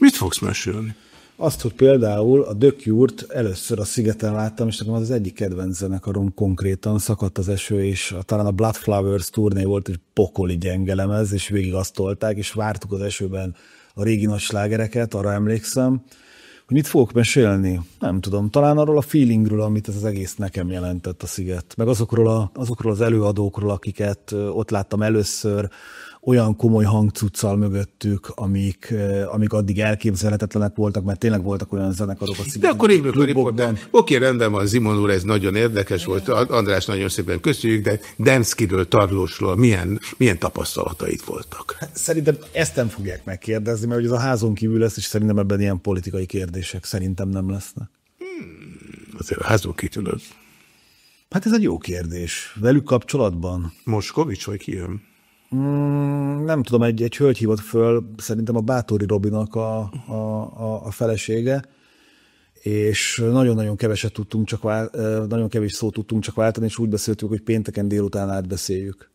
Mit fogsz mesélni? Azt, hogy például a Cure-t először a szigeten láttam, és nekem az az egyik kedvenc zenekarom konkrétan, szakadt az eső, és a, talán a Blood Flowers turné volt egy pokoli gyenge lemez, és végig azt tolták, és vártuk az esőben a régi nagy slágereket, arra emlékszem, mit fogok mesélni? Nem tudom, talán arról a feelingről, amit ez az egész nekem jelentett a sziget, meg azokról, a, azokról az előadókról, akiket ott láttam először, olyan komoly hangcuccal mögöttük, amik, eh, amik addig elképzelhetetlenek voltak, mert tényleg voltak olyan zenekarok a De akkor klubokban. riportál. Oké, rendben van, Zimon úr, ez nagyon érdekes volt. András, nagyon szépen köszönjük, de Demszkiről, Tarlósról milyen, milyen tapasztalataid voltak? Szerintem ezt nem fogják megkérdezni, mert hogy ez a házon kívül lesz, és szerintem ebben ilyen politikai kérdések szerintem nem lesznek. Azért a házon kitülöd. Hát ez egy jó kérdés. Velük kapcsolatban? Moskovics vagy ki jön? Mm, nem tudom, egy, egy hölgy hívott föl, szerintem a Bátori Robinak a, a, a, a felesége, és nagyon-nagyon keveset tudtunk csak vál, nagyon kevés szót tudtunk csak váltani, és úgy beszéltük, hogy pénteken délután átbeszéljük.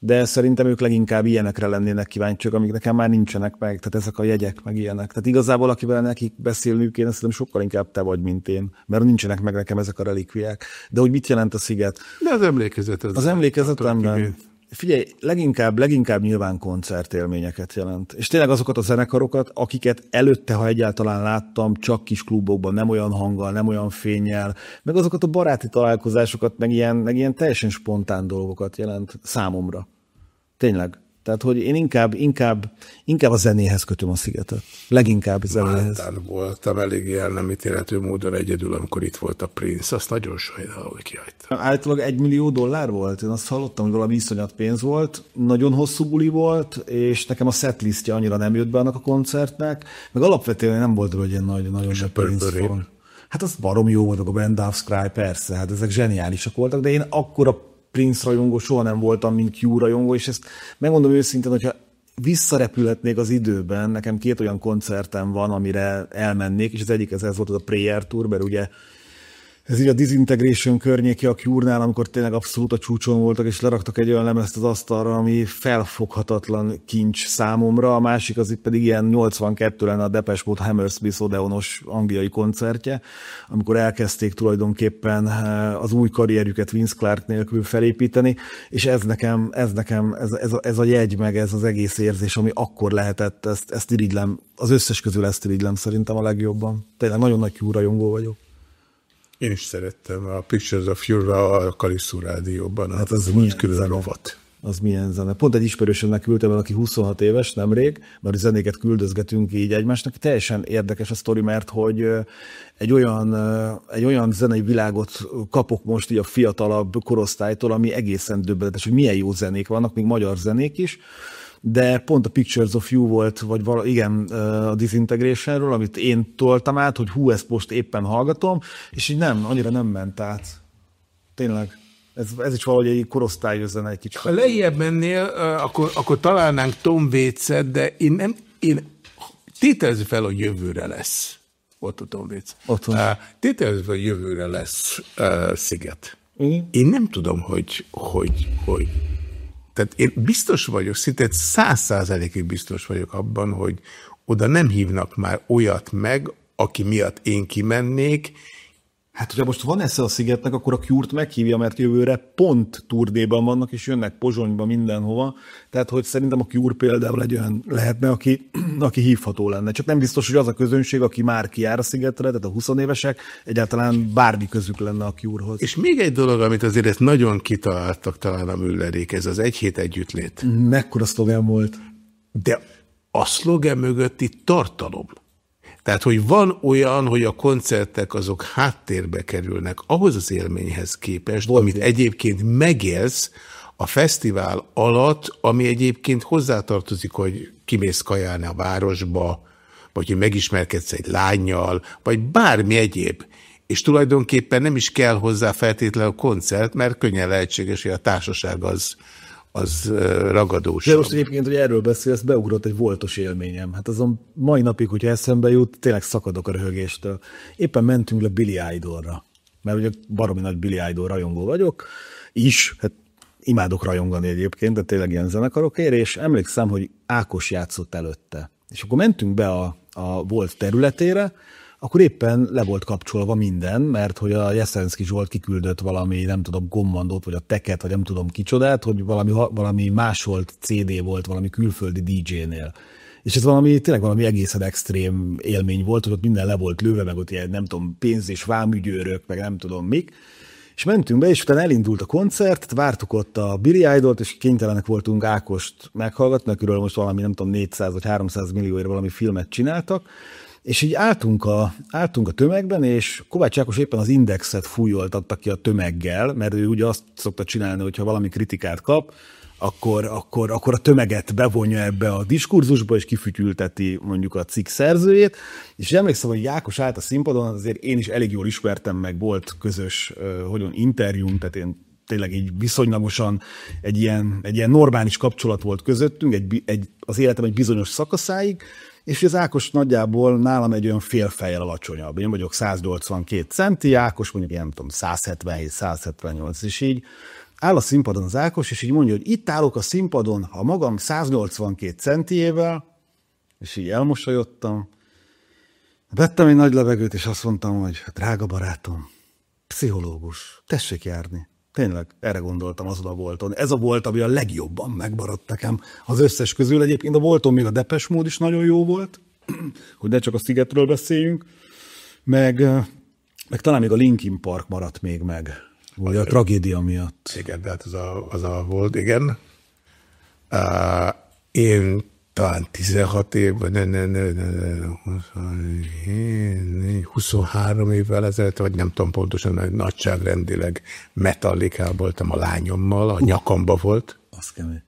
De szerintem ők leginkább ilyenekre lennének kíváncsiak, amik nekem már nincsenek meg, tehát ezek a jegyek, meg ilyenek. Tehát igazából, akivel nekik beszélniük kéne, szerintem sokkal inkább te vagy, mint én, mert nincsenek meg nekem ezek a relikviák. De hogy mit jelent a sziget? De az emlékezet. Az, Az emlékezetemben, figyelj, leginkább, leginkább nyilván koncertélményeket jelent. És tényleg azokat a zenekarokat, akiket előtte, ha egyáltalán láttam, csak kis klubokban, nem olyan hanggal, nem olyan fényjel, meg azokat a baráti találkozásokat, meg ilyen, meg ilyen teljesen spontán dolgokat jelent számomra. Tényleg. Tehát, hogy én inkább, inkább, inkább a zenéhez kötöm a szigetet. Leginkább a zenéhez. Máltán voltam elég el nem ítélhető módon egyedül, amikor itt volt a Prince. Azt nagyon sajnálom, hogy kihagytam. Állítólag egy millió dollár volt, én azt hallottam, hogy valami iszonyat pénz volt, nagyon hosszú buli volt, és nekem a setlistje annyira nem jött be annak a koncertnek, meg alapvetően nem volt hogy ilyen nagy, nagyon a nagy pénz volt. Hát az barom jó volt, a Band of Cry, persze, hát ezek zseniálisak voltak, de én akkora Prince rajongó soha nem voltam, mint Q rajongó, és ezt megmondom őszintén, hogyha visszarepülhetnék az időben, nekem két olyan koncertem van, amire elmennék, és az egyik ez, ez volt az a Prayer Tour, mert ugye ez így a Disintegration környéki a Cure-nál, amikor tényleg abszolút a csúcson voltak, és leraktak egy olyan lemezt az asztalra, ami felfoghatatlan kincs számomra. A másik az itt pedig ilyen 82 lenne a Depeche Mode Hammersmith Odeonos angliai koncertje, amikor elkezdték tulajdonképpen eh, az új karrierjüket Vince Clark nélkül felépíteni, és ez nekem, ez nekem, ez, ez, a, ez a jegy, meg ez az egész érzés, ami akkor lehetett, ezt, ezt irigylem, az összes közül ezt irigylem szerintem a legjobban. Tényleg nagyon nagy Cure rajongó vagyok. Én is szerettem a Pictures of You-ra a Kalisztó rádióban. Hát az milyen külön. Az milyen zene. Pont egy ismerősömnek küldtem el, aki 26 éves, nemrég, mert zenéket küldözgetünk így egymásnak. Teljesen érdekes a sztori, mert hogy egy olyan, egy olyan zenei világot kapok most így a fiatalabb korosztálytól, ami egészen döbbenetes, hogy milyen jó zenék vannak, még magyar zenék is, de pont a Pictures of You volt, vagy vala, igen, a Disintegrationről, amit én toltam át, hogy hú, ezt most éppen hallgatom, és így nem, annyira nem ment át. Tényleg. Ez, ez is valahogy egy korosztályos zene egy kicsit. Ha lejjebb mennél, akkor, akkor találnánk Tom Waits-et, de én nem, én tételezzük fel, hogy jövőre lesz. Ott tudom, vicc. Otthon. Tételezve, hogy jövőre lesz uh, sziget. Igen. Én nem tudom, hogy, hogy, hogy. Tehát én biztos vagyok, szinte száz százalékig biztos vagyok abban, hogy oda nem hívnak már olyat meg, aki miatt én kimennék, Hát, hogyha most van esze a szigetnek, akkor a Cure-t meghívja, mert jövőre pont turdéban vannak, és jönnek Pozsonyba mindenhova. Tehát, hogy szerintem a Cure például egy olyan lehetne, aki, aki hívható lenne. Csak nem biztos, hogy az a közönség, aki már kijár a szigetre, tehát a 20 évesek, egyáltalán bármi közük lenne a Cure-hoz. És még egy dolog, amit azért ezt nagyon kitaláltak talán a Müllerék, ez az egy hét együttlét. Mekkora szlogen volt. De a szlogen mögötti tartalom tehát, hogy van olyan, hogy a koncertek azok háttérbe kerülnek ahhoz az élményhez képest, Volt amit egyébként megélsz a fesztivál alatt, ami egyébként hozzátartozik, hogy kimész kajálni a városba, vagy hogy megismerkedsz egy lányjal, vagy bármi egyéb. És tulajdonképpen nem is kell hozzá feltétlenül a koncert, mert könnyen lehetséges, hogy a társaság az, az ragadós. De most egyébként, hogy erről beszélsz, beugrott egy voltos élményem. Hát azon mai napig, hogyha eszembe jut, tényleg szakadok a röhögéstől. Éppen mentünk le Billy Idolra, mert ugye baromi nagy Billy Idol rajongó vagyok, is, hát imádok rajongani egyébként, de tényleg ilyen zenekarokért, és emlékszem, hogy Ákos játszott előtte. És akkor mentünk be a, a volt területére, akkor éppen le volt kapcsolva minden, mert hogy a Jeszenszki Zsolt kiküldött valami, nem tudom, gommandót, vagy a teket, vagy nem tudom kicsodát, hogy valami, valami másolt CD volt valami külföldi DJ-nél. És ez valami, tényleg valami egészen extrém élmény volt, hogy ott minden le volt lőve, meg ott ilyen, nem tudom, pénz és vámügyőrök, meg nem tudom mik. És mentünk be, és utána elindult a koncert, vártuk ott a Billy Idol-t, és kénytelenek voltunk Ákost meghallgatni, akiről most valami, nem tudom, 400 vagy 300 millióért valami filmet csináltak, és így álltunk a, álltunk a tömegben, és Kovács Ákos éppen az indexet fújoltatta ki a tömeggel, mert ő ugye azt szokta csinálni, hogyha valami kritikát kap, akkor, akkor, akkor a tömeget bevonja ebbe a diskurzusba, és kifütyülteti mondjuk a cikk szerzőjét. És emlékszem, hogy Jákos állt a színpadon, azért én is elég jól ismertem meg, volt közös, hogyan interjúnk, tehát én tényleg így viszonylagosan egy ilyen, egy ilyen normális kapcsolat volt közöttünk, egy, egy, az életem egy bizonyos szakaszáig, és az Ákos nagyjából nálam egy olyan fél fejjel alacsonyabb. Én vagyok 182 centi, Ákos mondjuk, ilyen, nem tudom, 177, 178, és így áll a színpadon az Ákos, és így mondja, hogy itt állok a színpadon a magam 182 centiével, és így elmosolyodtam, vettem egy nagy levegőt, és azt mondtam, hogy drága barátom, pszichológus, tessék járni. Tényleg, erre gondoltam azon a volton. Ez a volt, ami a legjobban megmaradt nekem az összes közül. Egyébként a volton még a Depes mód is nagyon jó volt, hogy ne csak a szigetről beszéljünk, meg, meg talán még a Linkin Park maradt még meg, vagy a tragédia miatt. Igen, de hát az a, az a volt, igen. Uh, én talán 16 év, vagy ne, ne, ne, ne, ne, 23 évvel ezelőtt, vagy nem tudom pontosan, nagyságrendileg metallikál voltam a lányommal, a nyakamba volt. Az kemény.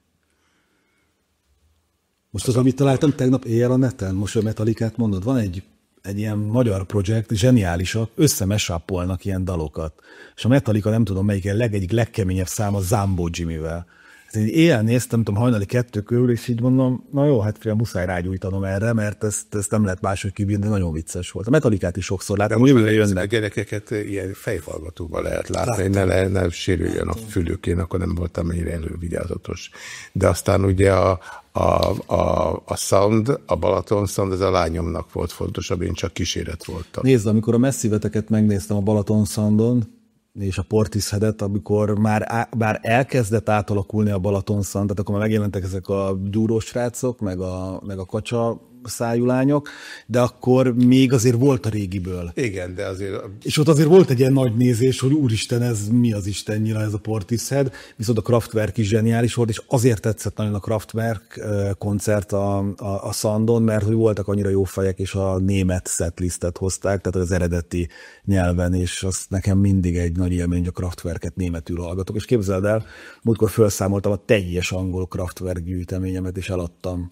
Most az, amit találtam tegnap éjjel a neten, most a metalikát mondod, van egy, egy ilyen magyar projekt, zseniálisak, összemesápolnak ilyen dalokat. És a Metallica nem tudom melyik a legegyik legkeményebb száma Zambo Jimmy-vel. Hát én éjjel néztem, tudom, hajnali kettő körül, és így mondom, na jó, hát fél muszáj rágyújtanom erre, mert ezt, ezt nem lehet máshogy kibírni, de nagyon vicces volt. A metalikát is sokszor láttam, hogy jönnek. A gyerekeket ilyen fejfallgatóban lehet látni, hogy ne, le, ne sérüljön a fülük, én akkor nem voltam ennyire elővigyázatos. De aztán ugye a, a, a, a sound, a Balaton sound, ez a lányomnak volt fontosabb, én csak kíséret voltam. Nézd, amikor a messziveteket megnéztem a Balaton soundon, és a Portisheadet, amikor már, már elkezdett átalakulni a Balatonszan, tehát akkor már megjelentek ezek a gyúrós srácok, meg a, meg a kacsa szájú lányok, de akkor még azért volt a régiből. Igen, de azért... És ott azért volt egy ilyen nagy nézés, hogy úristen, ez mi az Isten nyilván ez a Portishead, viszont a Kraftwerk is zseniális volt, és azért tetszett nagyon a Kraftwerk koncert a, a, a Sandon, mert hogy voltak annyira jó fejek, és a német setlistet hozták, tehát az eredeti nyelven, és az nekem mindig egy nagy élmény, hogy a Kraftwerket németül hallgatok, és képzeld el, múltkor felszámoltam a teljes angol Kraftwerk gyűjteményemet, és eladtam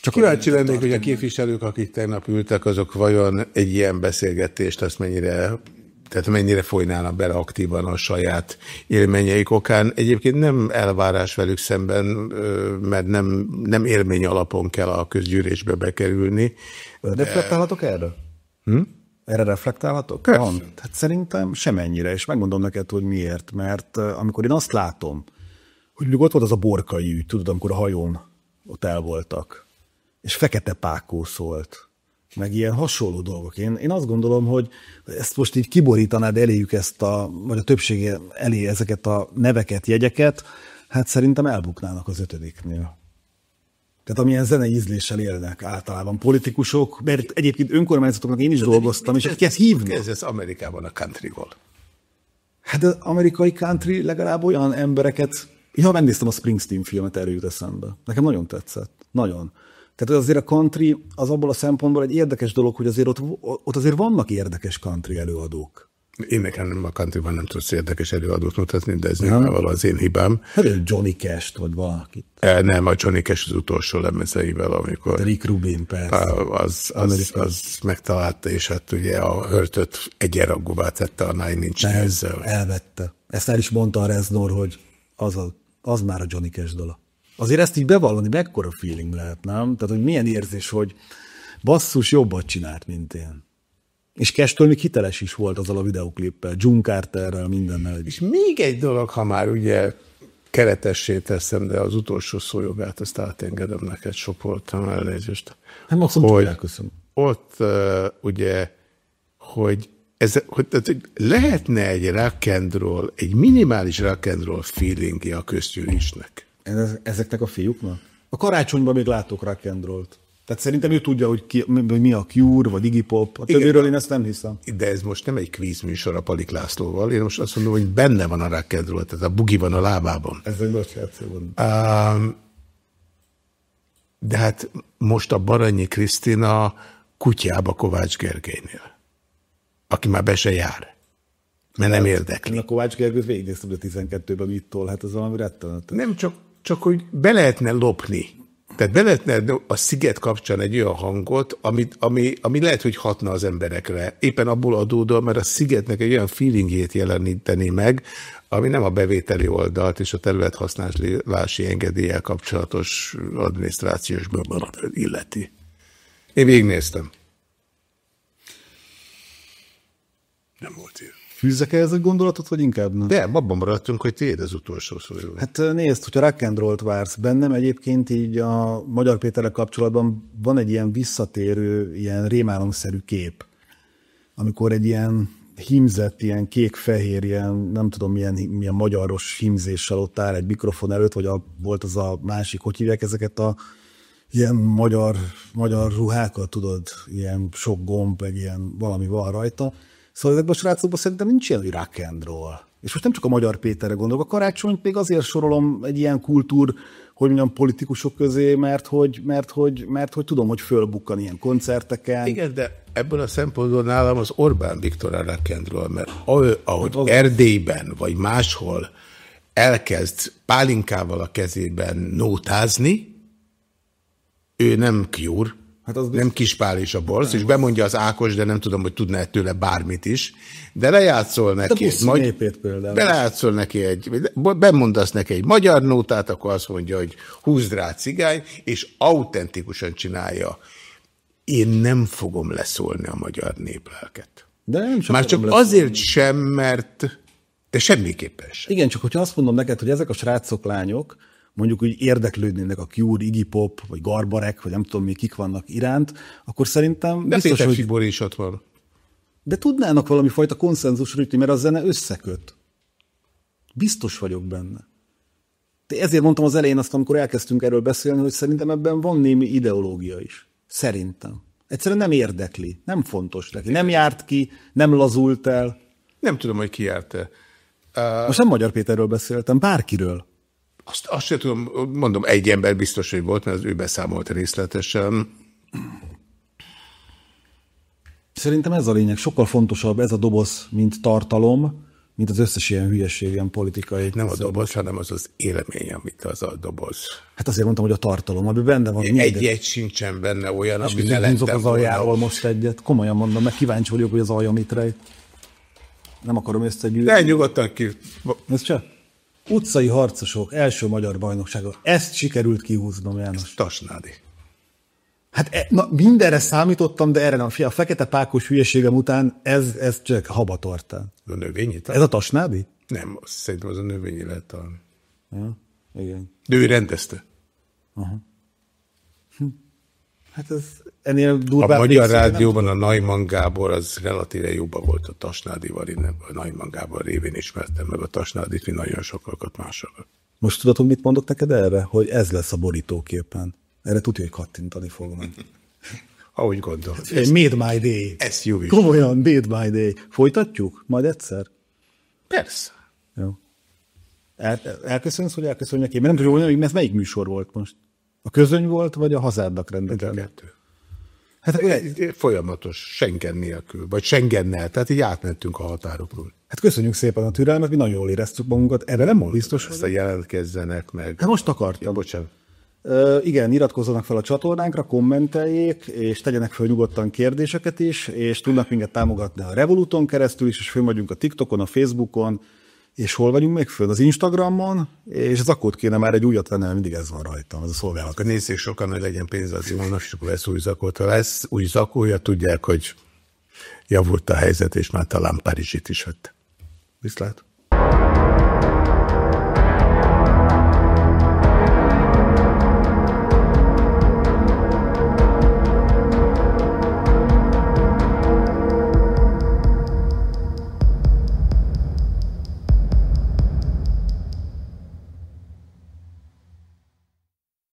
csak kíváncsi lennék, hogy a képviselők, akik tegnap ültek, azok vajon egy ilyen beszélgetést, azt mennyire tehát mennyire folynának bele aktívan a saját élményeik okán. Egyébként nem elvárás velük szemben, mert nem, nem élmény alapon kell a közgyűlésbe bekerülni. Reflektálhatok erről? Hm? Erre reflektálhatok? Persze. Van. Hát szerintem semennyire, és megmondom neked, hogy miért. Mert amikor én azt látom, hogy ott volt az a borkai ügy, tudod, amikor a hajón ott el voltak, és fekete pákó szólt, meg ilyen hasonló dolgok. Én, én azt gondolom, hogy ezt most így kiborítanád eléjük ezt a, vagy a többsége elé ezeket a neveket, jegyeket, hát szerintem elbuknának az ötödiknél. Tehát amilyen zenei ízléssel élnek általában politikusok, mert egyébként önkormányzatoknak én is dolgoztam, és akik ezt hívnak. Ez, ez Amerikában a country-ból. Hát az amerikai country legalább olyan embereket, ha megnéztem a Springsteen filmet, erről jut eszembe. Nekem nagyon tetszett. Nagyon. Tehát azért a country az abból a szempontból egy érdekes dolog, hogy azért ott, ott azért vannak érdekes country előadók. Én nekem a countryban nem tudsz érdekes előadót mutatni, de ez nyilvánvalóan az én hibám. Hát Johnny Cash-t vagy valakit. E, nem, a Johnny Cash az utolsó lemezeivel, amikor... De Rick Rubin, persze. Az, az, az megtalálta, és hát ugye a hörtöt egyenrangúvá tette a Nine Inch ezzel. Elvette. Ezt el is mondta a Reznor, hogy az, a, az már a Johnny Cash dala. Azért ezt így bevallani, mekkora feeling lehet, nem? Tehát, hogy milyen érzés, hogy basszus jobbat csinált, mint én. És Kestől még hiteles is volt azzal a videoklippel, June Carterrel, mindennel. És még egy dolog, ha már ugye keretessé teszem, de az utolsó szójogát, azt átengedem neked, sok voltam elnézést. Nem azt mondom, hogy elköszönöm. Ott uh, ugye, hogy, ez, hogy, tehát, hogy lehetne egy rock and roll, egy minimális rock and roll feelingje a közgyűlésnek. Ezeknek a fiúknak? A karácsonyban még látok rock and roll-t. Tehát szerintem ő tudja, hogy, ki, hogy mi a Cure, vagy Iggy Pop. A többiről én ezt nem hiszem. De ez most nem egy kvíz műsor a Palik Lászlóval. Én most azt mondom, hogy benne van a rock and roll, tehát a bugi van a lábában. Ez egy bocsánat. Um, de hát most a Baranyi Krisztina kutyába Kovács Gergelynél, aki már be se jár. Mert nem érdekli. Én a Kovács Gergőt végignéztem a 12-ben mit tol, hát az valami rettenet. Nem csak, csak, hogy be lehetne lopni. Tehát be lehetne a sziget kapcsán egy olyan hangot, ami, ami, ami lehet, hogy hatna az emberekre. Éppen abból adódóan, mert a szigetnek egy olyan feelingjét jeleníteni meg, ami nem a bevételi oldalt és a területhasználási engedéllyel kapcsolatos adminisztrációs illeti. Én végignéztem. Nem volt ilyen. Fűzzek ez a gondolatot, vagy inkább nem? De, abban maradtunk, hogy tiéd az utolsó szó. Hát nézd, hogyha rock and roll vársz bennem, egyébként így a Magyar Péterrel kapcsolatban van egy ilyen visszatérő, ilyen rémálomszerű kép, amikor egy ilyen himzett, ilyen kék-fehér, ilyen nem tudom milyen, milyen magyaros himzéssel ott áll egy mikrofon előtt, vagy a, volt az a másik, hogy hívják ezeket a ilyen magyar, magyar ruhákat, tudod, ilyen sok gomb, egy ilyen valami van rajta, Szóval ezekben a srácokban szerintem nincs ilyen, hogy rock and roll. És most nem csak a Magyar Péterre gondolok, a karácsonyt még azért sorolom egy ilyen kultúr, hogy mondjam, politikusok közé, mert hogy, mert hogy, mert hogy tudom, hogy fölbukkan ilyen koncerteken. Igen, de ebből a szempontból nálam az Orbán Viktor a rock and roll, mert ahogy az Erdélyben vagy máshol elkezd pálinkával a kezében nótázni, ő nem Cure, Hát az nem Kispál és a borz, és bemondja az Ákos, de nem tudom, hogy tudná tőle bármit is, de lejátszol neki, egy, magy... de lejátszol neki egy, bemondasz neki egy magyar nótát, akkor azt mondja, hogy húzd rá cigány, és autentikusan csinálja. Én nem fogom leszólni a magyar néplelket. De nem csak Már csak leszólni. azért sem, mert de semmiképpen sem. Igen, csak hogyha azt mondom neked, hogy ezek a srácok, lányok, mondjuk úgy érdeklődnének a Cure, Iggy Pop, vagy Garbarek, vagy nem tudom mi kik vannak iránt, akkor szerintem De biztos, hogy... Fibori is ott van. De tudnának valami fajta konszenzusra jutni, mert a zene összeköt. Biztos vagyok benne. De ezért mondtam az elején azt, amikor elkezdtünk erről beszélni, hogy szerintem ebben van némi ideológia is. Szerintem. Egyszerűen nem érdekli, nem fontos neki. Nem járt ki, nem lazult el. Nem tudom, hogy ki járt-e. Uh... Most nem Magyar Péterről beszéltem, bárkiről. Azt, azt sem tudom, mondom, egy ember biztos, hogy volt, mert az ő beszámolt részletesen. Szerintem ez a lényeg. Sokkal fontosabb ez a doboz, mint tartalom, mint az összes ilyen hülyeség, ilyen politikai. Nem a doboz, hanem az az élmény, amit az a doboz. Hát azért mondtam, hogy a tartalom, ami benne van. Egy egy sincsen benne olyan, ami ne lettem az aljával most egyet. Komolyan mondom, meg kíváncsi vagyok, hogy az alja mit rejt. Nem akarom összegyűjteni. De nyugodtan ki. Ez csak? Utcai harcosok, első magyar bajnoksága. Ezt sikerült kihúznom, János. Tasnádi. Hát e, na, mindenre számítottam, de erre nem. A fekete pákos hülyeségem után ez, ez csak habatortán. A növényi Ez a tasnádi? Nem, azt szerintem az a növényi lehet találni. Ja, igen. De ő rendezte. Hát ez ennél A durvább. Magyar még szinte Rádióban a Najman Gábor az relatíve jobban volt a Tasnádival, én a Najman Gábor révén ismertem meg a Tasnádit, mint nagyon sokakat másokat. Most tudod, hogy mit mondok neked erre? Hogy ez lesz a borítóképen. Erre tudja, hogy kattintani fog meg. Ahogy gondolod. Made my day. Ez jó is. Komolyan, made my day. Folytatjuk? Majd egyszer? Persze. Jó. El, elköszönsz, hogy elköszönjek én? Mert nem tudom, hogy ez melyik műsor volt most? A közöny volt, vagy a a rendetlen? kettő. Hát, Folyamatos, Schengen nélkül, vagy Schengennel, tehát így átmentünk a határokról. hát köszönjük szépen a türelmet, mi nagyon jól éreztük magunkat. Erre nem volt biztos, Ezt hogy... a jelentkezzenek meg. Hát most akartam. Bocsánat. Ö, igen, iratkozzanak fel a csatornánkra, kommenteljék, és tegyenek fel nyugodtan kérdéseket is, és tudnak minket támogatni a Revoluton keresztül is, és fönn vagyunk a TikTokon, a Facebookon, és hol vagyunk még fönn? Az Instagramon, és az akkót kéne már egy újat venni, mert mindig ez van rajtam, ez a szolgálat. Akkor nézzék sokan, hogy legyen pénz az imónak, és akkor lesz új zakót. Ha lesz új zakója, tudják, hogy javult a helyzet, és már talán Párizsit is vett. Viszlát.